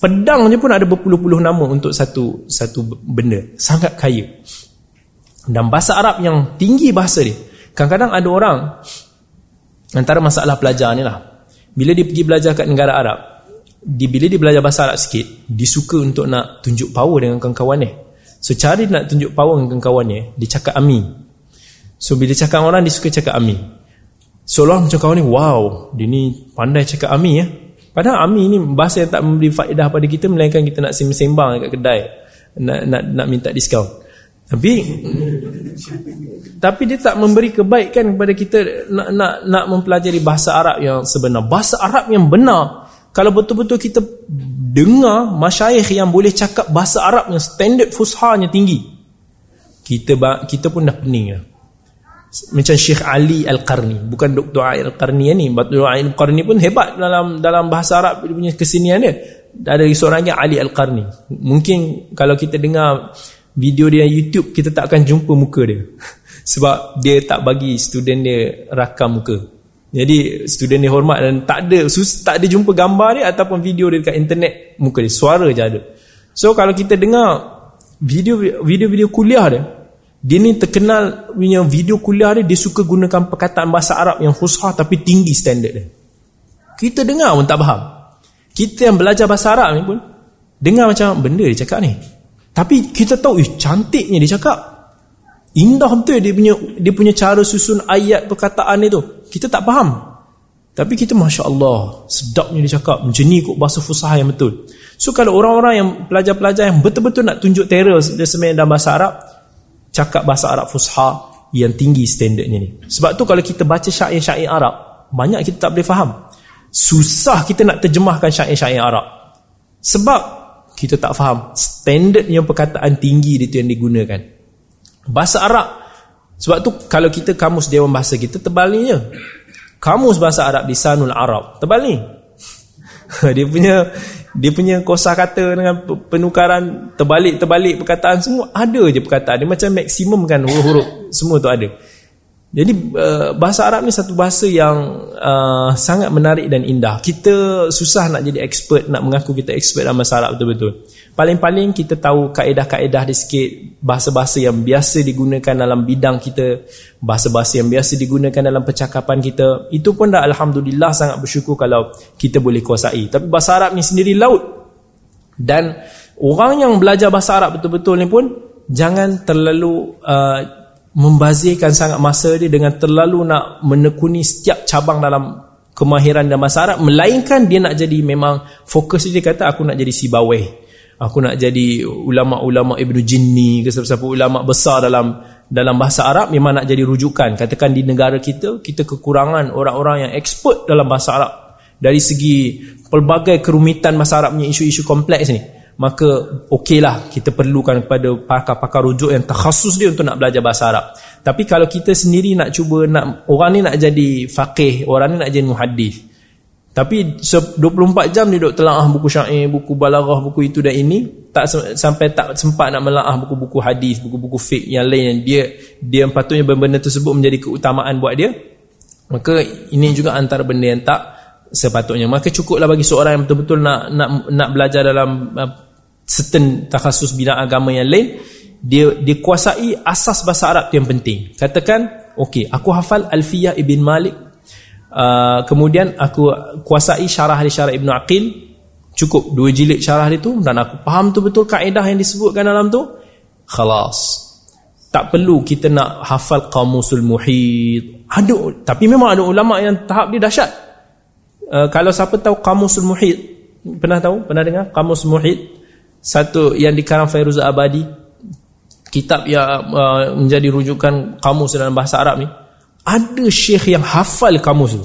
Pedang je pun ada berpuluh-puluh nama untuk satu satu benda. Sangat kaya. Dan bahasa Arab yang tinggi bahasa dia. Kadang-kadang ada orang Antara masalah pelajar ni lah Bila dia pergi belajar kat negara Arab di, Bila dia belajar bahasa Arab sikit Dia suka untuk nak tunjuk power dengan kawan-kawan ni So cara dia nak tunjuk power dengan kawan-kawan ni Dia cakap Ami So bila cakap orang dia suka cakap Ami Seolah macam kawan ni Wow Dia ni pandai cakap Ami ya Padahal Ami ni bahasa yang tak memberi faedah pada kita Melainkan kita nak sembang-sembang kat kedai nak, nak, nak minta diskaun tapi tapi dia tak memberi kebaikan kepada kita nak nak nak mempelajari bahasa Arab yang sebenar. Bahasa Arab yang benar. Kalau betul-betul kita dengar masyayikh yang boleh cakap bahasa Arab yang standard fushahnya tinggi. Kita kita pun dah pening lah. Macam Syekh Ali Al-Qarni, bukan Dr. Ali Al-Qarni ni. Dr. Ali Al-Qarni pun hebat dalam dalam bahasa Arab dia punya kesenian dia. Ada seorang yang Ali Al-Qarni. Mungkin kalau kita dengar video dia YouTube kita tak akan jumpa muka dia sebab dia tak bagi student dia rakam muka jadi student dia hormat dan tak ada sus, tak ada jumpa gambar dia ataupun video dia dekat internet muka dia suara je ada so kalau kita dengar video video-video kuliah dia dia ni terkenal punya video kuliah dia dia suka gunakan perkataan bahasa Arab yang fusha tapi tinggi standard dia kita dengar pun tak faham kita yang belajar bahasa Arab ni pun dengar macam benda dia cakap ni tapi kita tahu eh cantiknya dia cakap. Indah betul dia punya dia punya cara susun ayat perkataan itu. Kita tak faham. Tapi kita masya-Allah sedapnya dia cakap ni kok bahasa fusahah yang betul. So kalau orang-orang yang pelajar-pelajar yang betul-betul nak tunjuk terror sebenarnya dalam bahasa Arab cakap bahasa Arab fusahah yang tinggi standardnya ni. Sebab tu kalau kita baca syair-syair Arab banyak kita tak boleh faham. Susah kita nak terjemahkan syair-syair Arab. Sebab kita tak faham standard yang perkataan tinggi itu yang digunakan bahasa Arab sebab tu kalau kita kamus Dewan Bahasa kita tebal ni je kamus bahasa Arab di Sanul Arab tebal ni dia punya dia punya kosa kata dengan penukaran terbalik-terbalik perkataan semua ada je perkataan dia. Macam maksimum kan huruf-huruf semua tu ada jadi uh, bahasa Arab ni satu bahasa yang uh, sangat menarik dan indah. Kita susah nak jadi expert, nak mengaku kita expert dalam bahasa Arab betul-betul. Paling-paling kita tahu kaedah-kaedah dia sikit, bahasa-bahasa yang biasa digunakan dalam bidang kita, bahasa-bahasa yang biasa digunakan dalam percakapan kita. Itu pun dah Alhamdulillah sangat bersyukur kalau kita boleh kuasai. Tapi bahasa Arab ni sendiri laut. Dan orang yang belajar bahasa Arab betul-betul ni pun, jangan terlalu... Uh, membazirkan sangat masa dia dengan terlalu nak menekuni setiap cabang dalam kemahiran dalam bahasa Arab. Melainkan dia nak jadi memang fokus dia kata aku nak jadi sibaweh aku nak jadi ulama-ulama Ibnu Jinni ke siapa-siapa ulama besar dalam dalam bahasa Arab memang nak jadi rujukan. Katakan di negara kita kita kekurangan orang-orang yang expert dalam bahasa Arab. Dari segi pelbagai kerumitan bahasa Arab punya isu-isu kompleks ni maka okeylah kita perlukan kepada pakar-pakar rujuk yang terkhusus dia untuk nak belajar bahasa Arab. Tapi kalau kita sendiri nak cuba nak orang ni nak jadi faqih, orang ni nak jadi muhaddis. Tapi 24 jam dia duk telaah buku syair, buku balaghah, buku itu dan ini, tak sampai tak sempat nak melaah buku-buku hadis, buku-buku fiqh yang lain yang dia dia patutnya benda-benda tersebut menjadi keutamaan buat dia. Maka ini juga antara benda yang tak sepatutnya. Maka cukuplah bagi seorang yang betul-betul nak nak nak belajar dalam certain takhasus bidang agama yang lain dia dia kuasai asas bahasa Arab tu yang penting katakan okey aku hafal Alfiyah Ibn Malik uh, kemudian aku kuasai syarah di syarah Ibn Aqil cukup dua jilid syarah dia tu dan aku faham tu betul kaedah yang disebutkan dalam tu khalas tak perlu kita nak hafal Qamusul Muhit. Ada tapi memang ada ulama yang tahap dia dahsyat. Uh, kalau siapa tahu Qamusul Muhit, pernah tahu? Pernah dengar Qamusul Muhit? Satu yang dikarang Fairuz Abadi, kitab yang uh, menjadi rujukan kamus dalam bahasa Arab ni. Ada syekh yang hafal kamus tu.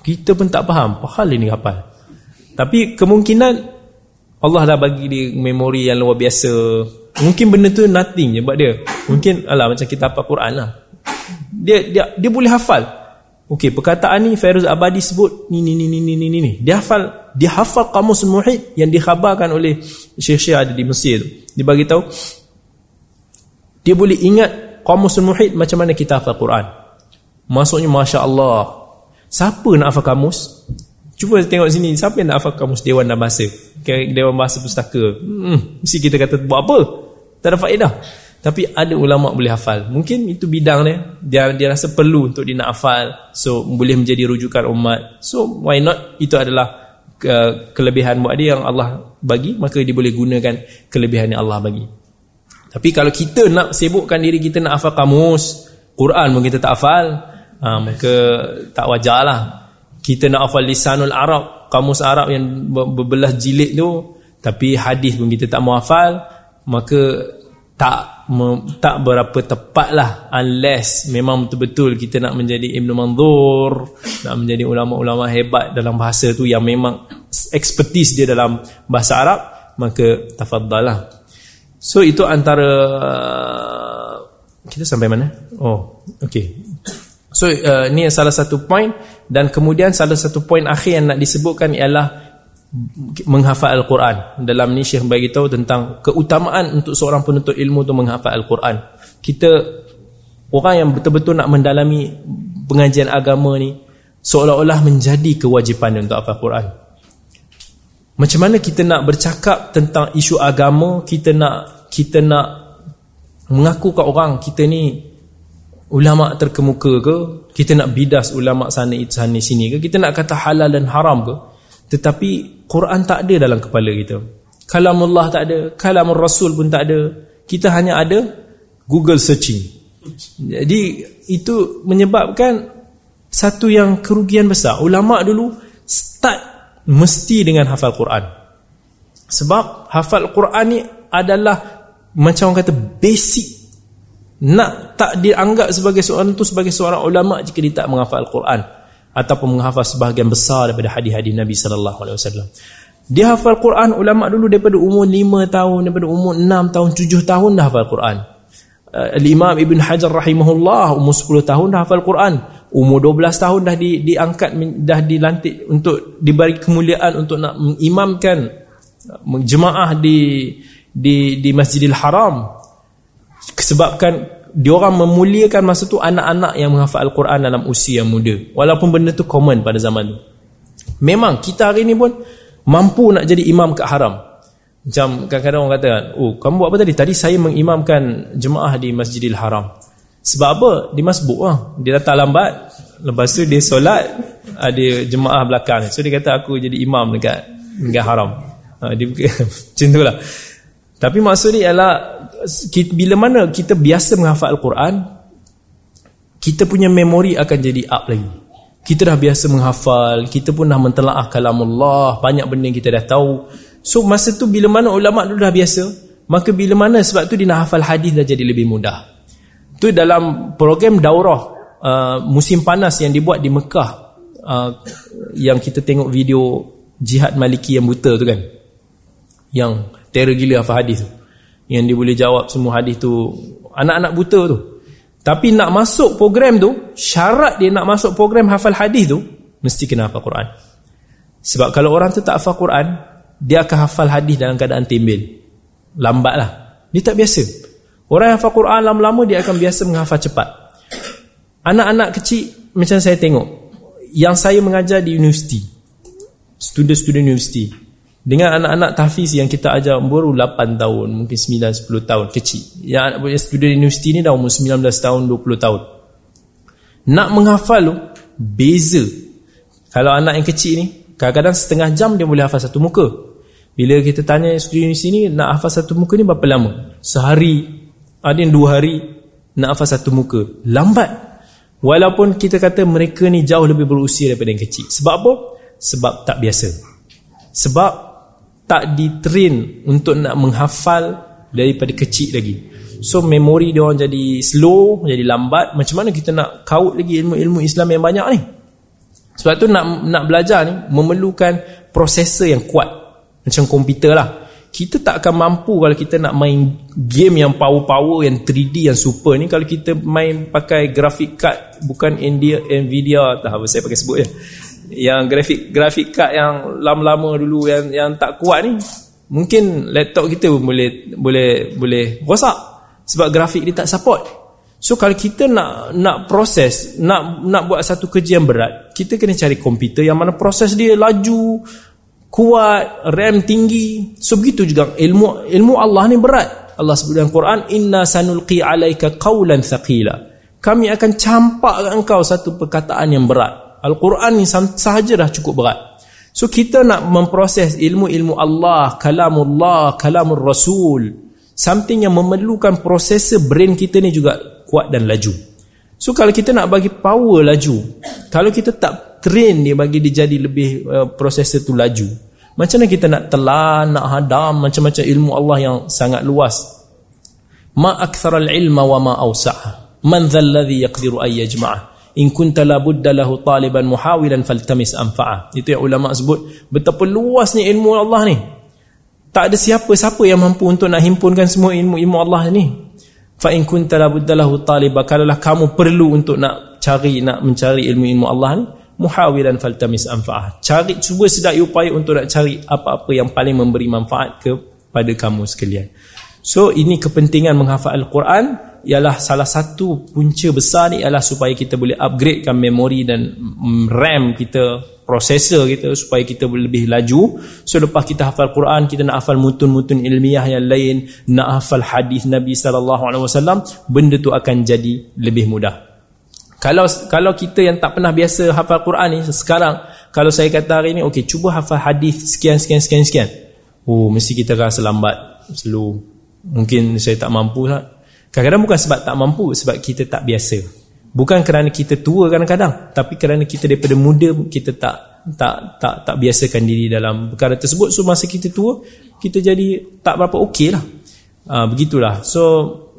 Kita pun tak faham, apa hal ini hafal? Tapi kemungkinan Allah dah bagi dia memori yang luar biasa. Mungkin benda tu nothing je buat dia. Mungkin alah macam kita hafal Quran lah. Dia dia dia boleh hafal. Okey, perkataan ni Fairuz Abadi sebut ni ni ni ni ni ni ni. Dia hafal dia hafal kamus muhit yang dikhabarkan oleh syekh-syekh ada di Mesir. Dia bagi tahu dia boleh ingat kamus muhit macam mana kita hafal Quran. Maksudnya masya-Allah. Siapa nak hafal kamus? Cuba tengok sini, siapa yang nak hafal kamus Dewan dan Bahasa? Dewan Bahasa Pustaka. Hmm, mesti kita kata buat apa? Tak ada faedah. Tapi ada ulama boleh hafal. Mungkin itu bidang dia. Dia dia rasa perlu untuk dia nak hafal. So boleh menjadi rujukan umat. So why not? Itu adalah kelebihan buat dia yang Allah bagi, maka dia boleh gunakan kelebihan yang Allah bagi. Tapi kalau kita nak sibukkan diri kita nak hafal kamus, Quran pun kita tak hafal, ha, maka tak wajarlah kita nak hafal lisanul Arab, kamus Arab yang berbelah jilid tu, tapi hadis pun kita tak mau hafal, maka tak tak berapa tepatlah unless memang betul-betul kita nak menjadi Ibn Mandur, nak menjadi ulama-ulama hebat dalam bahasa tu yang memang expertise dia dalam bahasa Arab, maka tafadhalah. So itu antara kita sampai mana? Oh, okey. So uh, ni salah satu point dan kemudian salah satu poin akhir yang nak disebutkan ialah menghafal Al-Quran. Dalam ni Syekh bagi tahu tentang keutamaan untuk seorang penuntut ilmu untuk menghafal Al-Quran. Kita orang yang betul-betul nak mendalami pengajian agama ni seolah-olah menjadi kewajipan untuk hafal Al-Quran. Macam mana kita nak bercakap tentang isu agama, kita nak kita nak mengaku kat orang kita ni ulama terkemuka ke kita nak bidas ulama sana sana sini ke kita nak kata halal dan haram ke tetapi Quran tak ada dalam kepala kita. Kalamullah tak ada kalamur rasul pun tak ada. Kita hanya ada google searching. Jadi itu menyebabkan satu yang kerugian besar. Ulama dulu start mesti dengan hafal Quran. Sebab hafal Quran ni adalah macam orang kata basic. Nak tak dianggap sebagai seorang itu sebagai seorang ulama jika dia tak menghafal Al-Quran ataupun menghafal sebahagian besar daripada hadis-hadis Nabi sallallahu alaihi wasallam. Dia hafal Quran ulama dulu daripada umur 5 tahun, daripada umur 6 tahun, 7 tahun dah hafal Quran. Uh, Al-Imam Ibn Hajar rahimahullah umur 10 tahun dah hafal Quran. Umur 12 tahun dah di, diangkat dah dilantik untuk diberi kemuliaan untuk nak mengimamkan uh, jemaah di di di Masjidil Haram Sebabkan diorang memuliakan masa tu anak-anak yang menghafal Al-Quran dalam usia yang muda. Walaupun benda tu common pada zaman tu. Memang kita hari ni pun mampu nak jadi imam kat haram. Macam kadang-kadang orang kata, oh kamu buat apa tadi? Tadi saya mengimamkan jemaah di Masjidil Haram. Sebab apa? Dia masbuk lah. Dia datang lambat. Lepas tu dia solat, ada jemaah belakang. So dia kata aku jadi imam dekat, dekat haram. Ha, dia, macam tu lah. Tapi maksud ni ialah bila mana kita biasa menghafal Al-Quran kita punya memori akan jadi up lagi. Kita dah biasa menghafal kita pun dah mentelaah kalamullah banyak benda yang kita dah tahu. So masa tu bila mana ulama tu dah biasa maka bila mana sebab tu dia nak hafal hadis dah jadi lebih mudah. Tu dalam program daurah uh, musim panas yang dibuat di Mekah uh, yang kita tengok video jihad maliki yang buta tu kan? Yang terror gila hafal hadis tu yang dia boleh jawab semua hadis tu. Anak-anak buta tu. Tapi nak masuk program tu syarat dia nak masuk program hafal hadis tu mesti kena hafal Quran. Sebab kalau orang tu tak hafal Quran dia akan hafal hadis dalam keadaan timbel lambatlah dia tak biasa. Orang yang hafal Quran lama-lama dia akan biasa menghafal cepat. Anak-anak kecil macam saya tengok yang saya mengajar di universiti student-student universiti dengan anak-anak tahfiz yang kita ajar baru 8 tahun, mungkin 9 10 tahun kecil. Yang anak punya student universiti ni dah umur 19 tahun, 20 tahun. Nak menghafal tu beza. Kalau anak yang kecil ni, kadang-kadang setengah jam dia boleh hafal satu muka. Bila kita tanya student universiti ni nak hafal satu muka ni berapa lama? Sehari ada yang dua hari nak hafal satu muka lambat walaupun kita kata mereka ni jauh lebih berusia daripada yang kecil sebab apa? sebab tak biasa sebab tak ditrain untuk nak menghafal daripada kecil lagi. So memori dia orang jadi slow jadi lambat. Macam mana kita nak kaut lagi ilmu-ilmu Islam yang banyak ni? Sebab tu nak nak belajar ni memerlukan prosesor yang kuat. Macam komputer lah. Kita tak akan mampu kalau kita nak main game yang power-power yang 3D yang super ni. Kalau kita main pakai graphic card bukan Nvidia Nvidia tak apa saya pakai sebut je yang grafik grafik card yang lama-lama dulu yang yang tak kuat ni mungkin laptop kita boleh boleh boleh rosak sebab grafik dia tak support so kalau kita nak nak proses nak nak buat satu kerja yang berat kita kena cari komputer yang mana proses dia laju kuat, RAM tinggi. So begitu juga ilmu ilmu Allah ni berat. Allah sebut dalam Quran, "Inna sanulqi 'alaika qawlan thaqila." Kami akan campak kat engkau satu perkataan yang berat. Al-Quran ni sahaja dah cukup berat. So kita nak memproses ilmu-ilmu Allah, kalamullah, kalamur Rasul, something yang memerlukan prosesor brain kita ni juga kuat dan laju. So kalau kita nak bagi power laju, kalau kita tak train dia bagi dia jadi lebih uh, prosesor tu laju macam mana kita nak telan nak hadam macam-macam ilmu Allah yang sangat luas ma akthar al-ilma wa ma awsa'ah man dhal ladhi yaqdiru ay yajma'ah in kunta la budda lahu taliban muhawilan faltamis anfa'ah itu yang ulama sebut betapa luasnya ilmu Allah ni. Tak ada siapa-siapa yang mampu untuk nak himpunkan semua ilmu-ilmu Allah ni. Fa in kunta la budda lahu taliban kalaulah kamu perlu untuk nak cari nak mencari ilmu-ilmu Allah ni muhawiran faltamis anfa'ah cari cuba sedaya upaya untuk nak cari apa-apa yang paling memberi manfaat kepada kamu sekalian. So ini kepentingan menghafal Al-Quran ialah salah satu punca besar ni ialah supaya kita boleh upgradekan memori dan RAM kita prosesor kita supaya kita lebih laju so lepas kita hafal Quran kita nak hafal mutun-mutun ilmiah yang lain nak hafal hadis Nabi SAW benda tu akan jadi lebih mudah kalau kalau kita yang tak pernah biasa hafal Quran ni sekarang kalau saya kata hari ni okey cuba hafal hadis sekian sekian sekian sekian. Oh mesti kita rasa lambat, slow. Mungkin saya tak mampu lah. Kadang-kadang bukan sebab tak mampu sebab kita tak biasa. Bukan kerana kita tua kadang-kadang tapi kerana kita daripada muda kita tak tak tak tak biasakan diri dalam perkara tersebut so masa kita tua kita jadi tak berapa okey lah. Uh, begitulah. So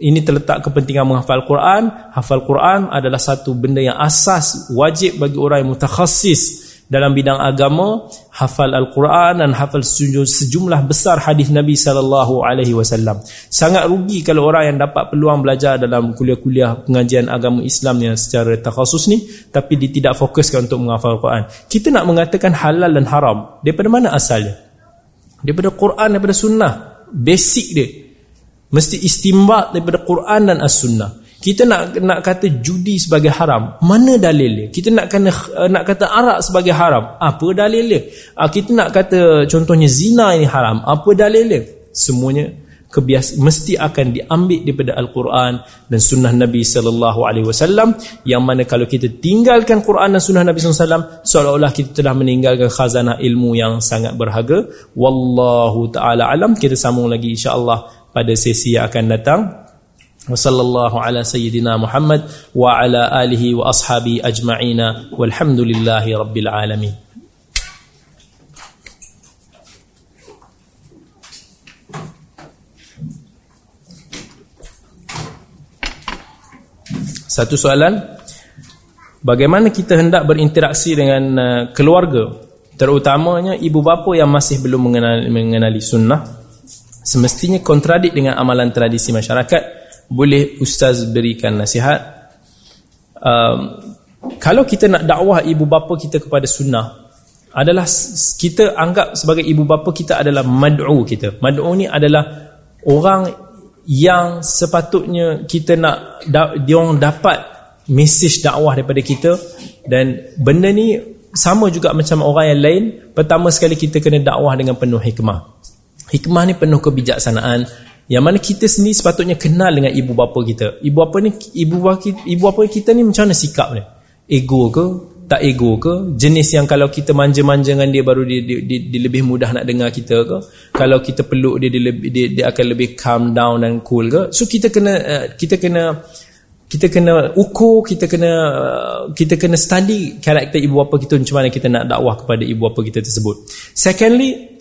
ini terletak kepentingan menghafal Quran. Hafal Quran adalah satu benda yang asas wajib bagi orang yang mutakhassis dalam bidang agama, hafal Al-Quran dan hafal sejumlah besar hadis Nabi sallallahu alaihi wasallam. Sangat rugi kalau orang yang dapat peluang belajar dalam kuliah-kuliah pengajian agama Islam yang secara takhasus ni tapi dia tidak fokuskan untuk menghafal Al-Quran. Kita nak mengatakan halal dan haram, daripada mana asalnya? Daripada Quran daripada sunnah. Basic dia mesti istimbat daripada Quran dan As-Sunnah. Kita nak nak kata judi sebagai haram, mana dalilnya? Kita nak kena nak kata arak sebagai haram, apa dalilnya? Ah, kita nak kata contohnya zina ini haram, apa dalilnya? Semuanya kebias mesti akan diambil daripada Al-Quran dan Sunnah Nabi Sallallahu Alaihi Wasallam. Yang mana kalau kita tinggalkan Quran dan Sunnah Nabi Sallallahu Alaihi Wasallam, seolah-olah kita telah meninggalkan khazanah ilmu yang sangat berharga. Wallahu taala alam. Kita sambung lagi insya-Allah pada sesi yang akan datang wasallallahu ala sayyidina Muhammad wa ala alihi wa ashabi ajma'ina walhamdulillahi rabbil alamin. Satu soalan. Bagaimana kita hendak berinteraksi dengan uh, keluarga? Terutamanya ibu bapa yang masih belum mengenali, mengenali sunnah. Semestinya kontradik dengan amalan tradisi masyarakat boleh ustaz berikan nasihat. Um, kalau kita nak dakwah ibu bapa kita kepada sunnah adalah kita anggap sebagai ibu bapa kita adalah mad'u kita. Mad'u ni adalah orang yang sepatutnya kita nak dia orang dapat mesej dakwah daripada kita. Dan benda ni sama juga macam orang yang lain. Pertama sekali kita kena dakwah dengan penuh hikmah. Hikmah ni penuh kebijaksanaan yang mana kita sendiri sepatutnya kenal dengan ibu bapa kita. Ibu bapa ni ibu ibu bapa kita ni macam mana sikap dia? Ego ke? tak ego ke jenis yang kalau kita manja-manja dengan dia baru dia, dia, dia, dia lebih mudah nak dengar kita ke kalau kita peluk dia dia, lebih, dia dia akan lebih calm down dan cool ke so kita kena uh, kita kena kita kena ukur kita kena uh, kita kena study karakter ibu bapa kita macam mana kita nak dakwah kepada ibu bapa kita tersebut secondly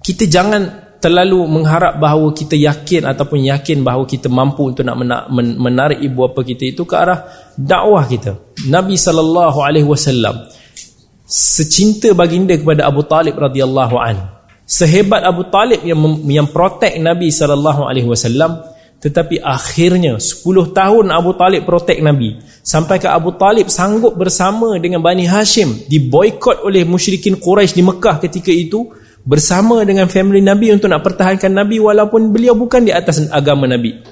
kita jangan terlalu mengharap bahawa kita yakin ataupun yakin bahawa kita mampu untuk nak menarik ibu bapa kita itu ke arah dakwah kita. Nabi sallallahu alaihi wasallam secinta baginda kepada Abu Talib radhiyallahu an. Sehebat Abu Talib yang yang protect Nabi sallallahu alaihi wasallam tetapi akhirnya 10 tahun Abu Talib protect Nabi sampai ke Abu Talib sanggup bersama dengan Bani Hashim diboikot oleh musyrikin Quraisy di Mekah ketika itu bersama dengan family Nabi untuk nak pertahankan Nabi walaupun beliau bukan di atas agama Nabi.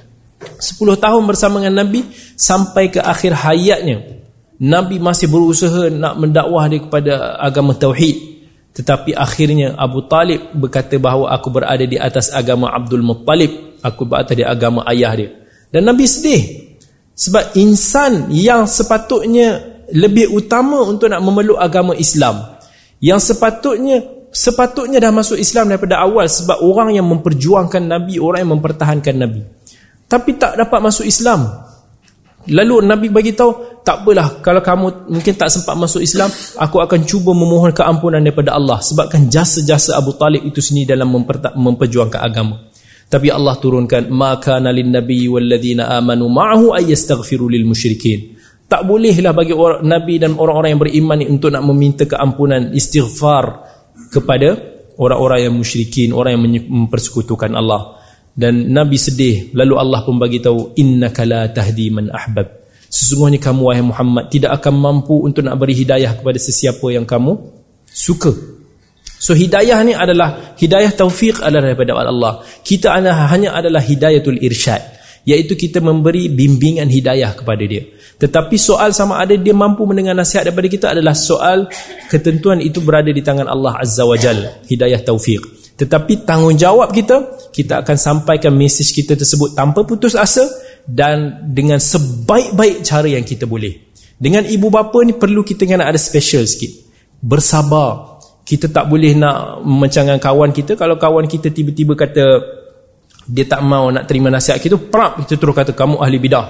10 tahun bersama dengan Nabi sampai ke akhir hayatnya Nabi masih berusaha nak mendakwah dia kepada agama Tauhid. Tetapi akhirnya Abu Talib berkata bahawa aku berada di atas agama Abdul Muttalib aku berada di agama ayah dia. Dan Nabi sedih sebab insan yang sepatutnya lebih utama untuk nak memeluk agama Islam yang sepatutnya sepatutnya dah masuk Islam daripada awal sebab orang yang memperjuangkan Nabi, orang yang mempertahankan Nabi. Tapi tak dapat masuk Islam. Lalu Nabi bagi tahu, tak apalah kalau kamu mungkin tak sempat masuk Islam, aku akan cuba memohon keampunan daripada Allah sebabkan jasa-jasa Abu Talib itu sendiri dalam memperjuangkan agama. Tapi Allah turunkan maka nalin nabi walladzina amanu ma'ahu ayastaghfiru lil musyrikin. Tak bolehlah bagi orang nabi dan orang-orang yang beriman ini untuk nak meminta keampunan istighfar kepada orang-orang yang musyrikin, orang yang mempersekutukan Allah. Dan Nabi sedih, lalu Allah pun bagi tahu innaka la tahdi man ahbab. Sesungguhnya kamu wahai Muhammad tidak akan mampu untuk nak beri hidayah kepada sesiapa yang kamu suka. So hidayah ni adalah hidayah taufiq adalah daripada Allah. Kita hanya adalah hidayatul irsyad, iaitu kita memberi bimbingan hidayah kepada dia. Tetapi soal sama ada dia mampu mendengar nasihat daripada kita adalah soal ketentuan itu berada di tangan Allah Azza wa Jal. Hidayah taufiq. Tetapi tanggungjawab kita, kita akan sampaikan mesej kita tersebut tanpa putus asa dan dengan sebaik-baik cara yang kita boleh. Dengan ibu bapa ni perlu kita kena ada special sikit. Bersabar. Kita tak boleh nak mencangkan kawan kita. Kalau kawan kita tiba-tiba kata dia tak mau nak terima nasihat kita, prap kita terus kata kamu ahli bidah.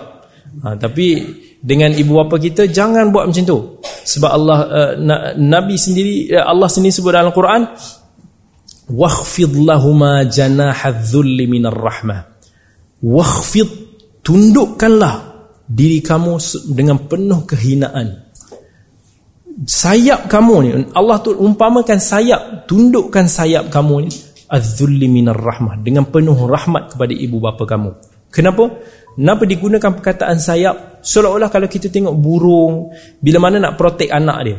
Ha, tapi dengan ibu bapa kita jangan buat macam tu. Sebab Allah uh, nabi sendiri uh, Allah sendiri sebut dalam Quran wakhfid lahumma janahadh-dhulli minar rahmah. Wakhfid tundukkanlah diri kamu dengan penuh kehinaan. Sayap kamu ni Allah tu umpamakan sayap tundukkan sayap kamu ni adh-dhulli minar rahmah dengan penuh rahmat kepada ibu bapa kamu kenapa Kenapa digunakan perkataan sayap? Seolah-olah kalau kita tengok burung, bila mana nak protect anak dia.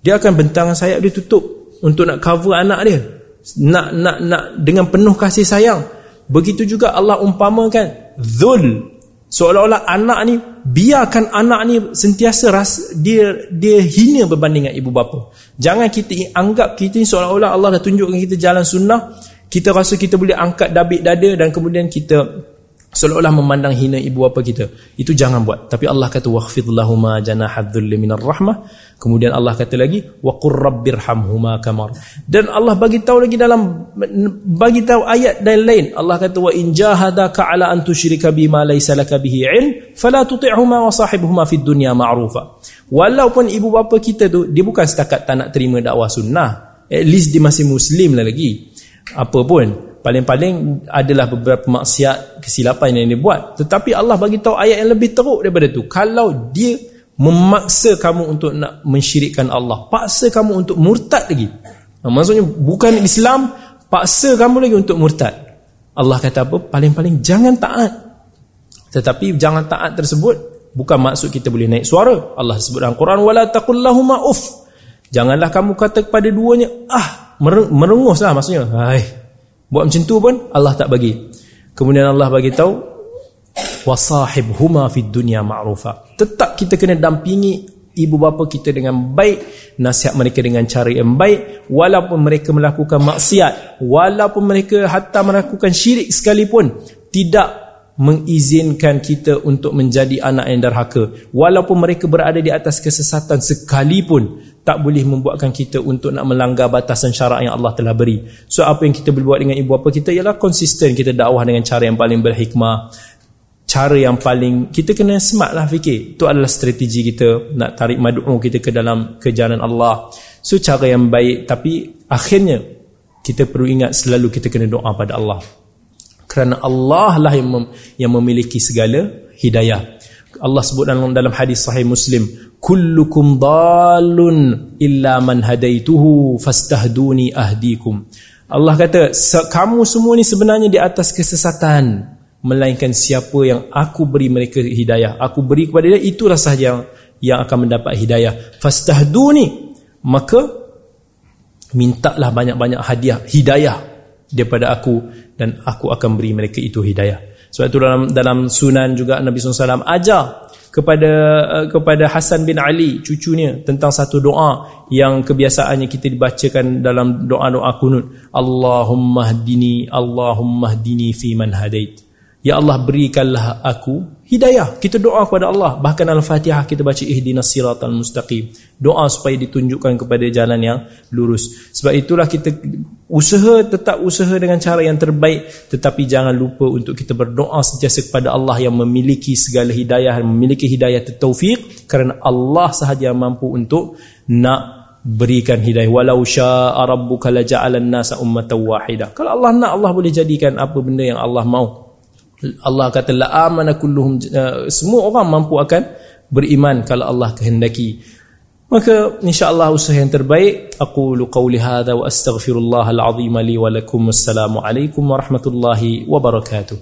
Dia akan bentangan sayap dia tutup untuk nak cover anak dia. Nak nak nak dengan penuh kasih sayang. Begitu juga Allah umpamakan zul. Seolah-olah anak ni biarkan anak ni sentiasa ras, dia dia hina berbanding dengan ibu bapa. Jangan kita anggap kita ni seolah-olah Allah dah tunjukkan kita jalan sunnah, kita rasa kita boleh angkat dabik dada dan kemudian kita seolah-olah memandang hina ibu bapa kita. Itu jangan buat. Tapi Allah kata wakhfid lahumma janahadzulli minar rahmah. Kemudian Allah kata lagi wa qur rabbirhamhuma kamar. Dan Allah bagi tahu lagi dalam bagi tahu ayat dan lain. Allah kata wa in jahadaka ala an tusyrika bima laysa laka bihi ilm fala tuti'huma wa sahibhuma fid dunya ma'rufa walaupun ibu bapa kita tu dia bukan setakat tak nak terima dakwah sunnah. At least dia masih muslim lah lagi. Apa pun paling-paling adalah beberapa maksiat kesilapan yang dia buat. Tetapi Allah bagi tahu ayat yang lebih teruk daripada tu. Kalau dia memaksa kamu untuk nak mensyirikkan Allah paksa kamu untuk murtad lagi. Ha, maksudnya bukan Islam paksa kamu lagi untuk murtad. Allah kata apa? Paling-paling jangan taat. Tetapi jangan taat tersebut bukan maksud kita boleh naik suara. Allah sebut dalam Quran wala taqullahuma uff. Janganlah kamu kata kepada duanya ah merenguslah maksudnya. Hai Buat macam tu pun Allah tak bagi. Kemudian Allah bagi tahu wasahibhuma fid dunya ma'rufa. Tetap kita kena dampingi ibu bapa kita dengan baik, nasihat mereka dengan cara yang baik walaupun mereka melakukan maksiat, walaupun mereka hatta melakukan syirik sekalipun, tidak mengizinkan kita untuk menjadi anak yang derhaka walaupun mereka berada di atas kesesatan sekalipun tak boleh membuatkan kita untuk nak melanggar batasan syarak yang Allah telah beri. So apa yang kita boleh buat dengan ibu bapa kita ialah konsisten kita dakwah dengan cara yang paling berhikmah cara yang paling kita kena smart lah fikir. Itu adalah strategi kita nak tarik madu'u kita ke dalam kejalan Allah. So cara yang baik tapi akhirnya kita perlu ingat selalu kita kena doa pada Allah. Kerana Allah lah yang, mem yang memiliki segala hidayah Allah sebut dalam dalam hadis sahih Muslim kullukum dalun illa man hadaituhu fastahduni ahdikum. Allah kata kamu semua ni sebenarnya di atas kesesatan melainkan siapa yang aku beri mereka hidayah. Aku beri kepada dia itulah sahaja yang yang akan mendapat hidayah. Fastahduni maka mintalah banyak-banyak hadiah hidayah daripada aku dan aku akan beri mereka itu hidayah. Sebab itu dalam dalam sunan juga Nabi SAW ajar kepada uh, kepada Hasan bin Ali cucunya tentang satu doa yang kebiasaannya kita dibacakan dalam doa-doa kunut Allahumma hdini Allahumma hdini fi man hadait Ya Allah berikanlah aku hidayah. Kita doa kepada Allah. Bahkan Al-Fatihah kita baca ihdinas siratal mustaqim. Doa supaya ditunjukkan kepada jalan yang lurus. Sebab itulah kita usaha tetap usaha dengan cara yang terbaik tetapi jangan lupa untuk kita berdoa sentiasa kepada Allah yang memiliki segala hidayah dan memiliki hidayah taufik kerana Allah sahaja mampu untuk nak berikan hidayah walau syaa rabbuka laja'alan nasa ummatan wahidah. Kalau Allah nak Allah boleh jadikan apa benda yang Allah mahu. Allah kata la amana kulluhum uh, semua orang mampu akan beriman kalau Allah kehendaki maka insyaallah usaha yang terbaik aqulu qawli hadha wa astaghfirullah alazim li wa lakum assalamu alaikum warahmatullahi wabarakatuh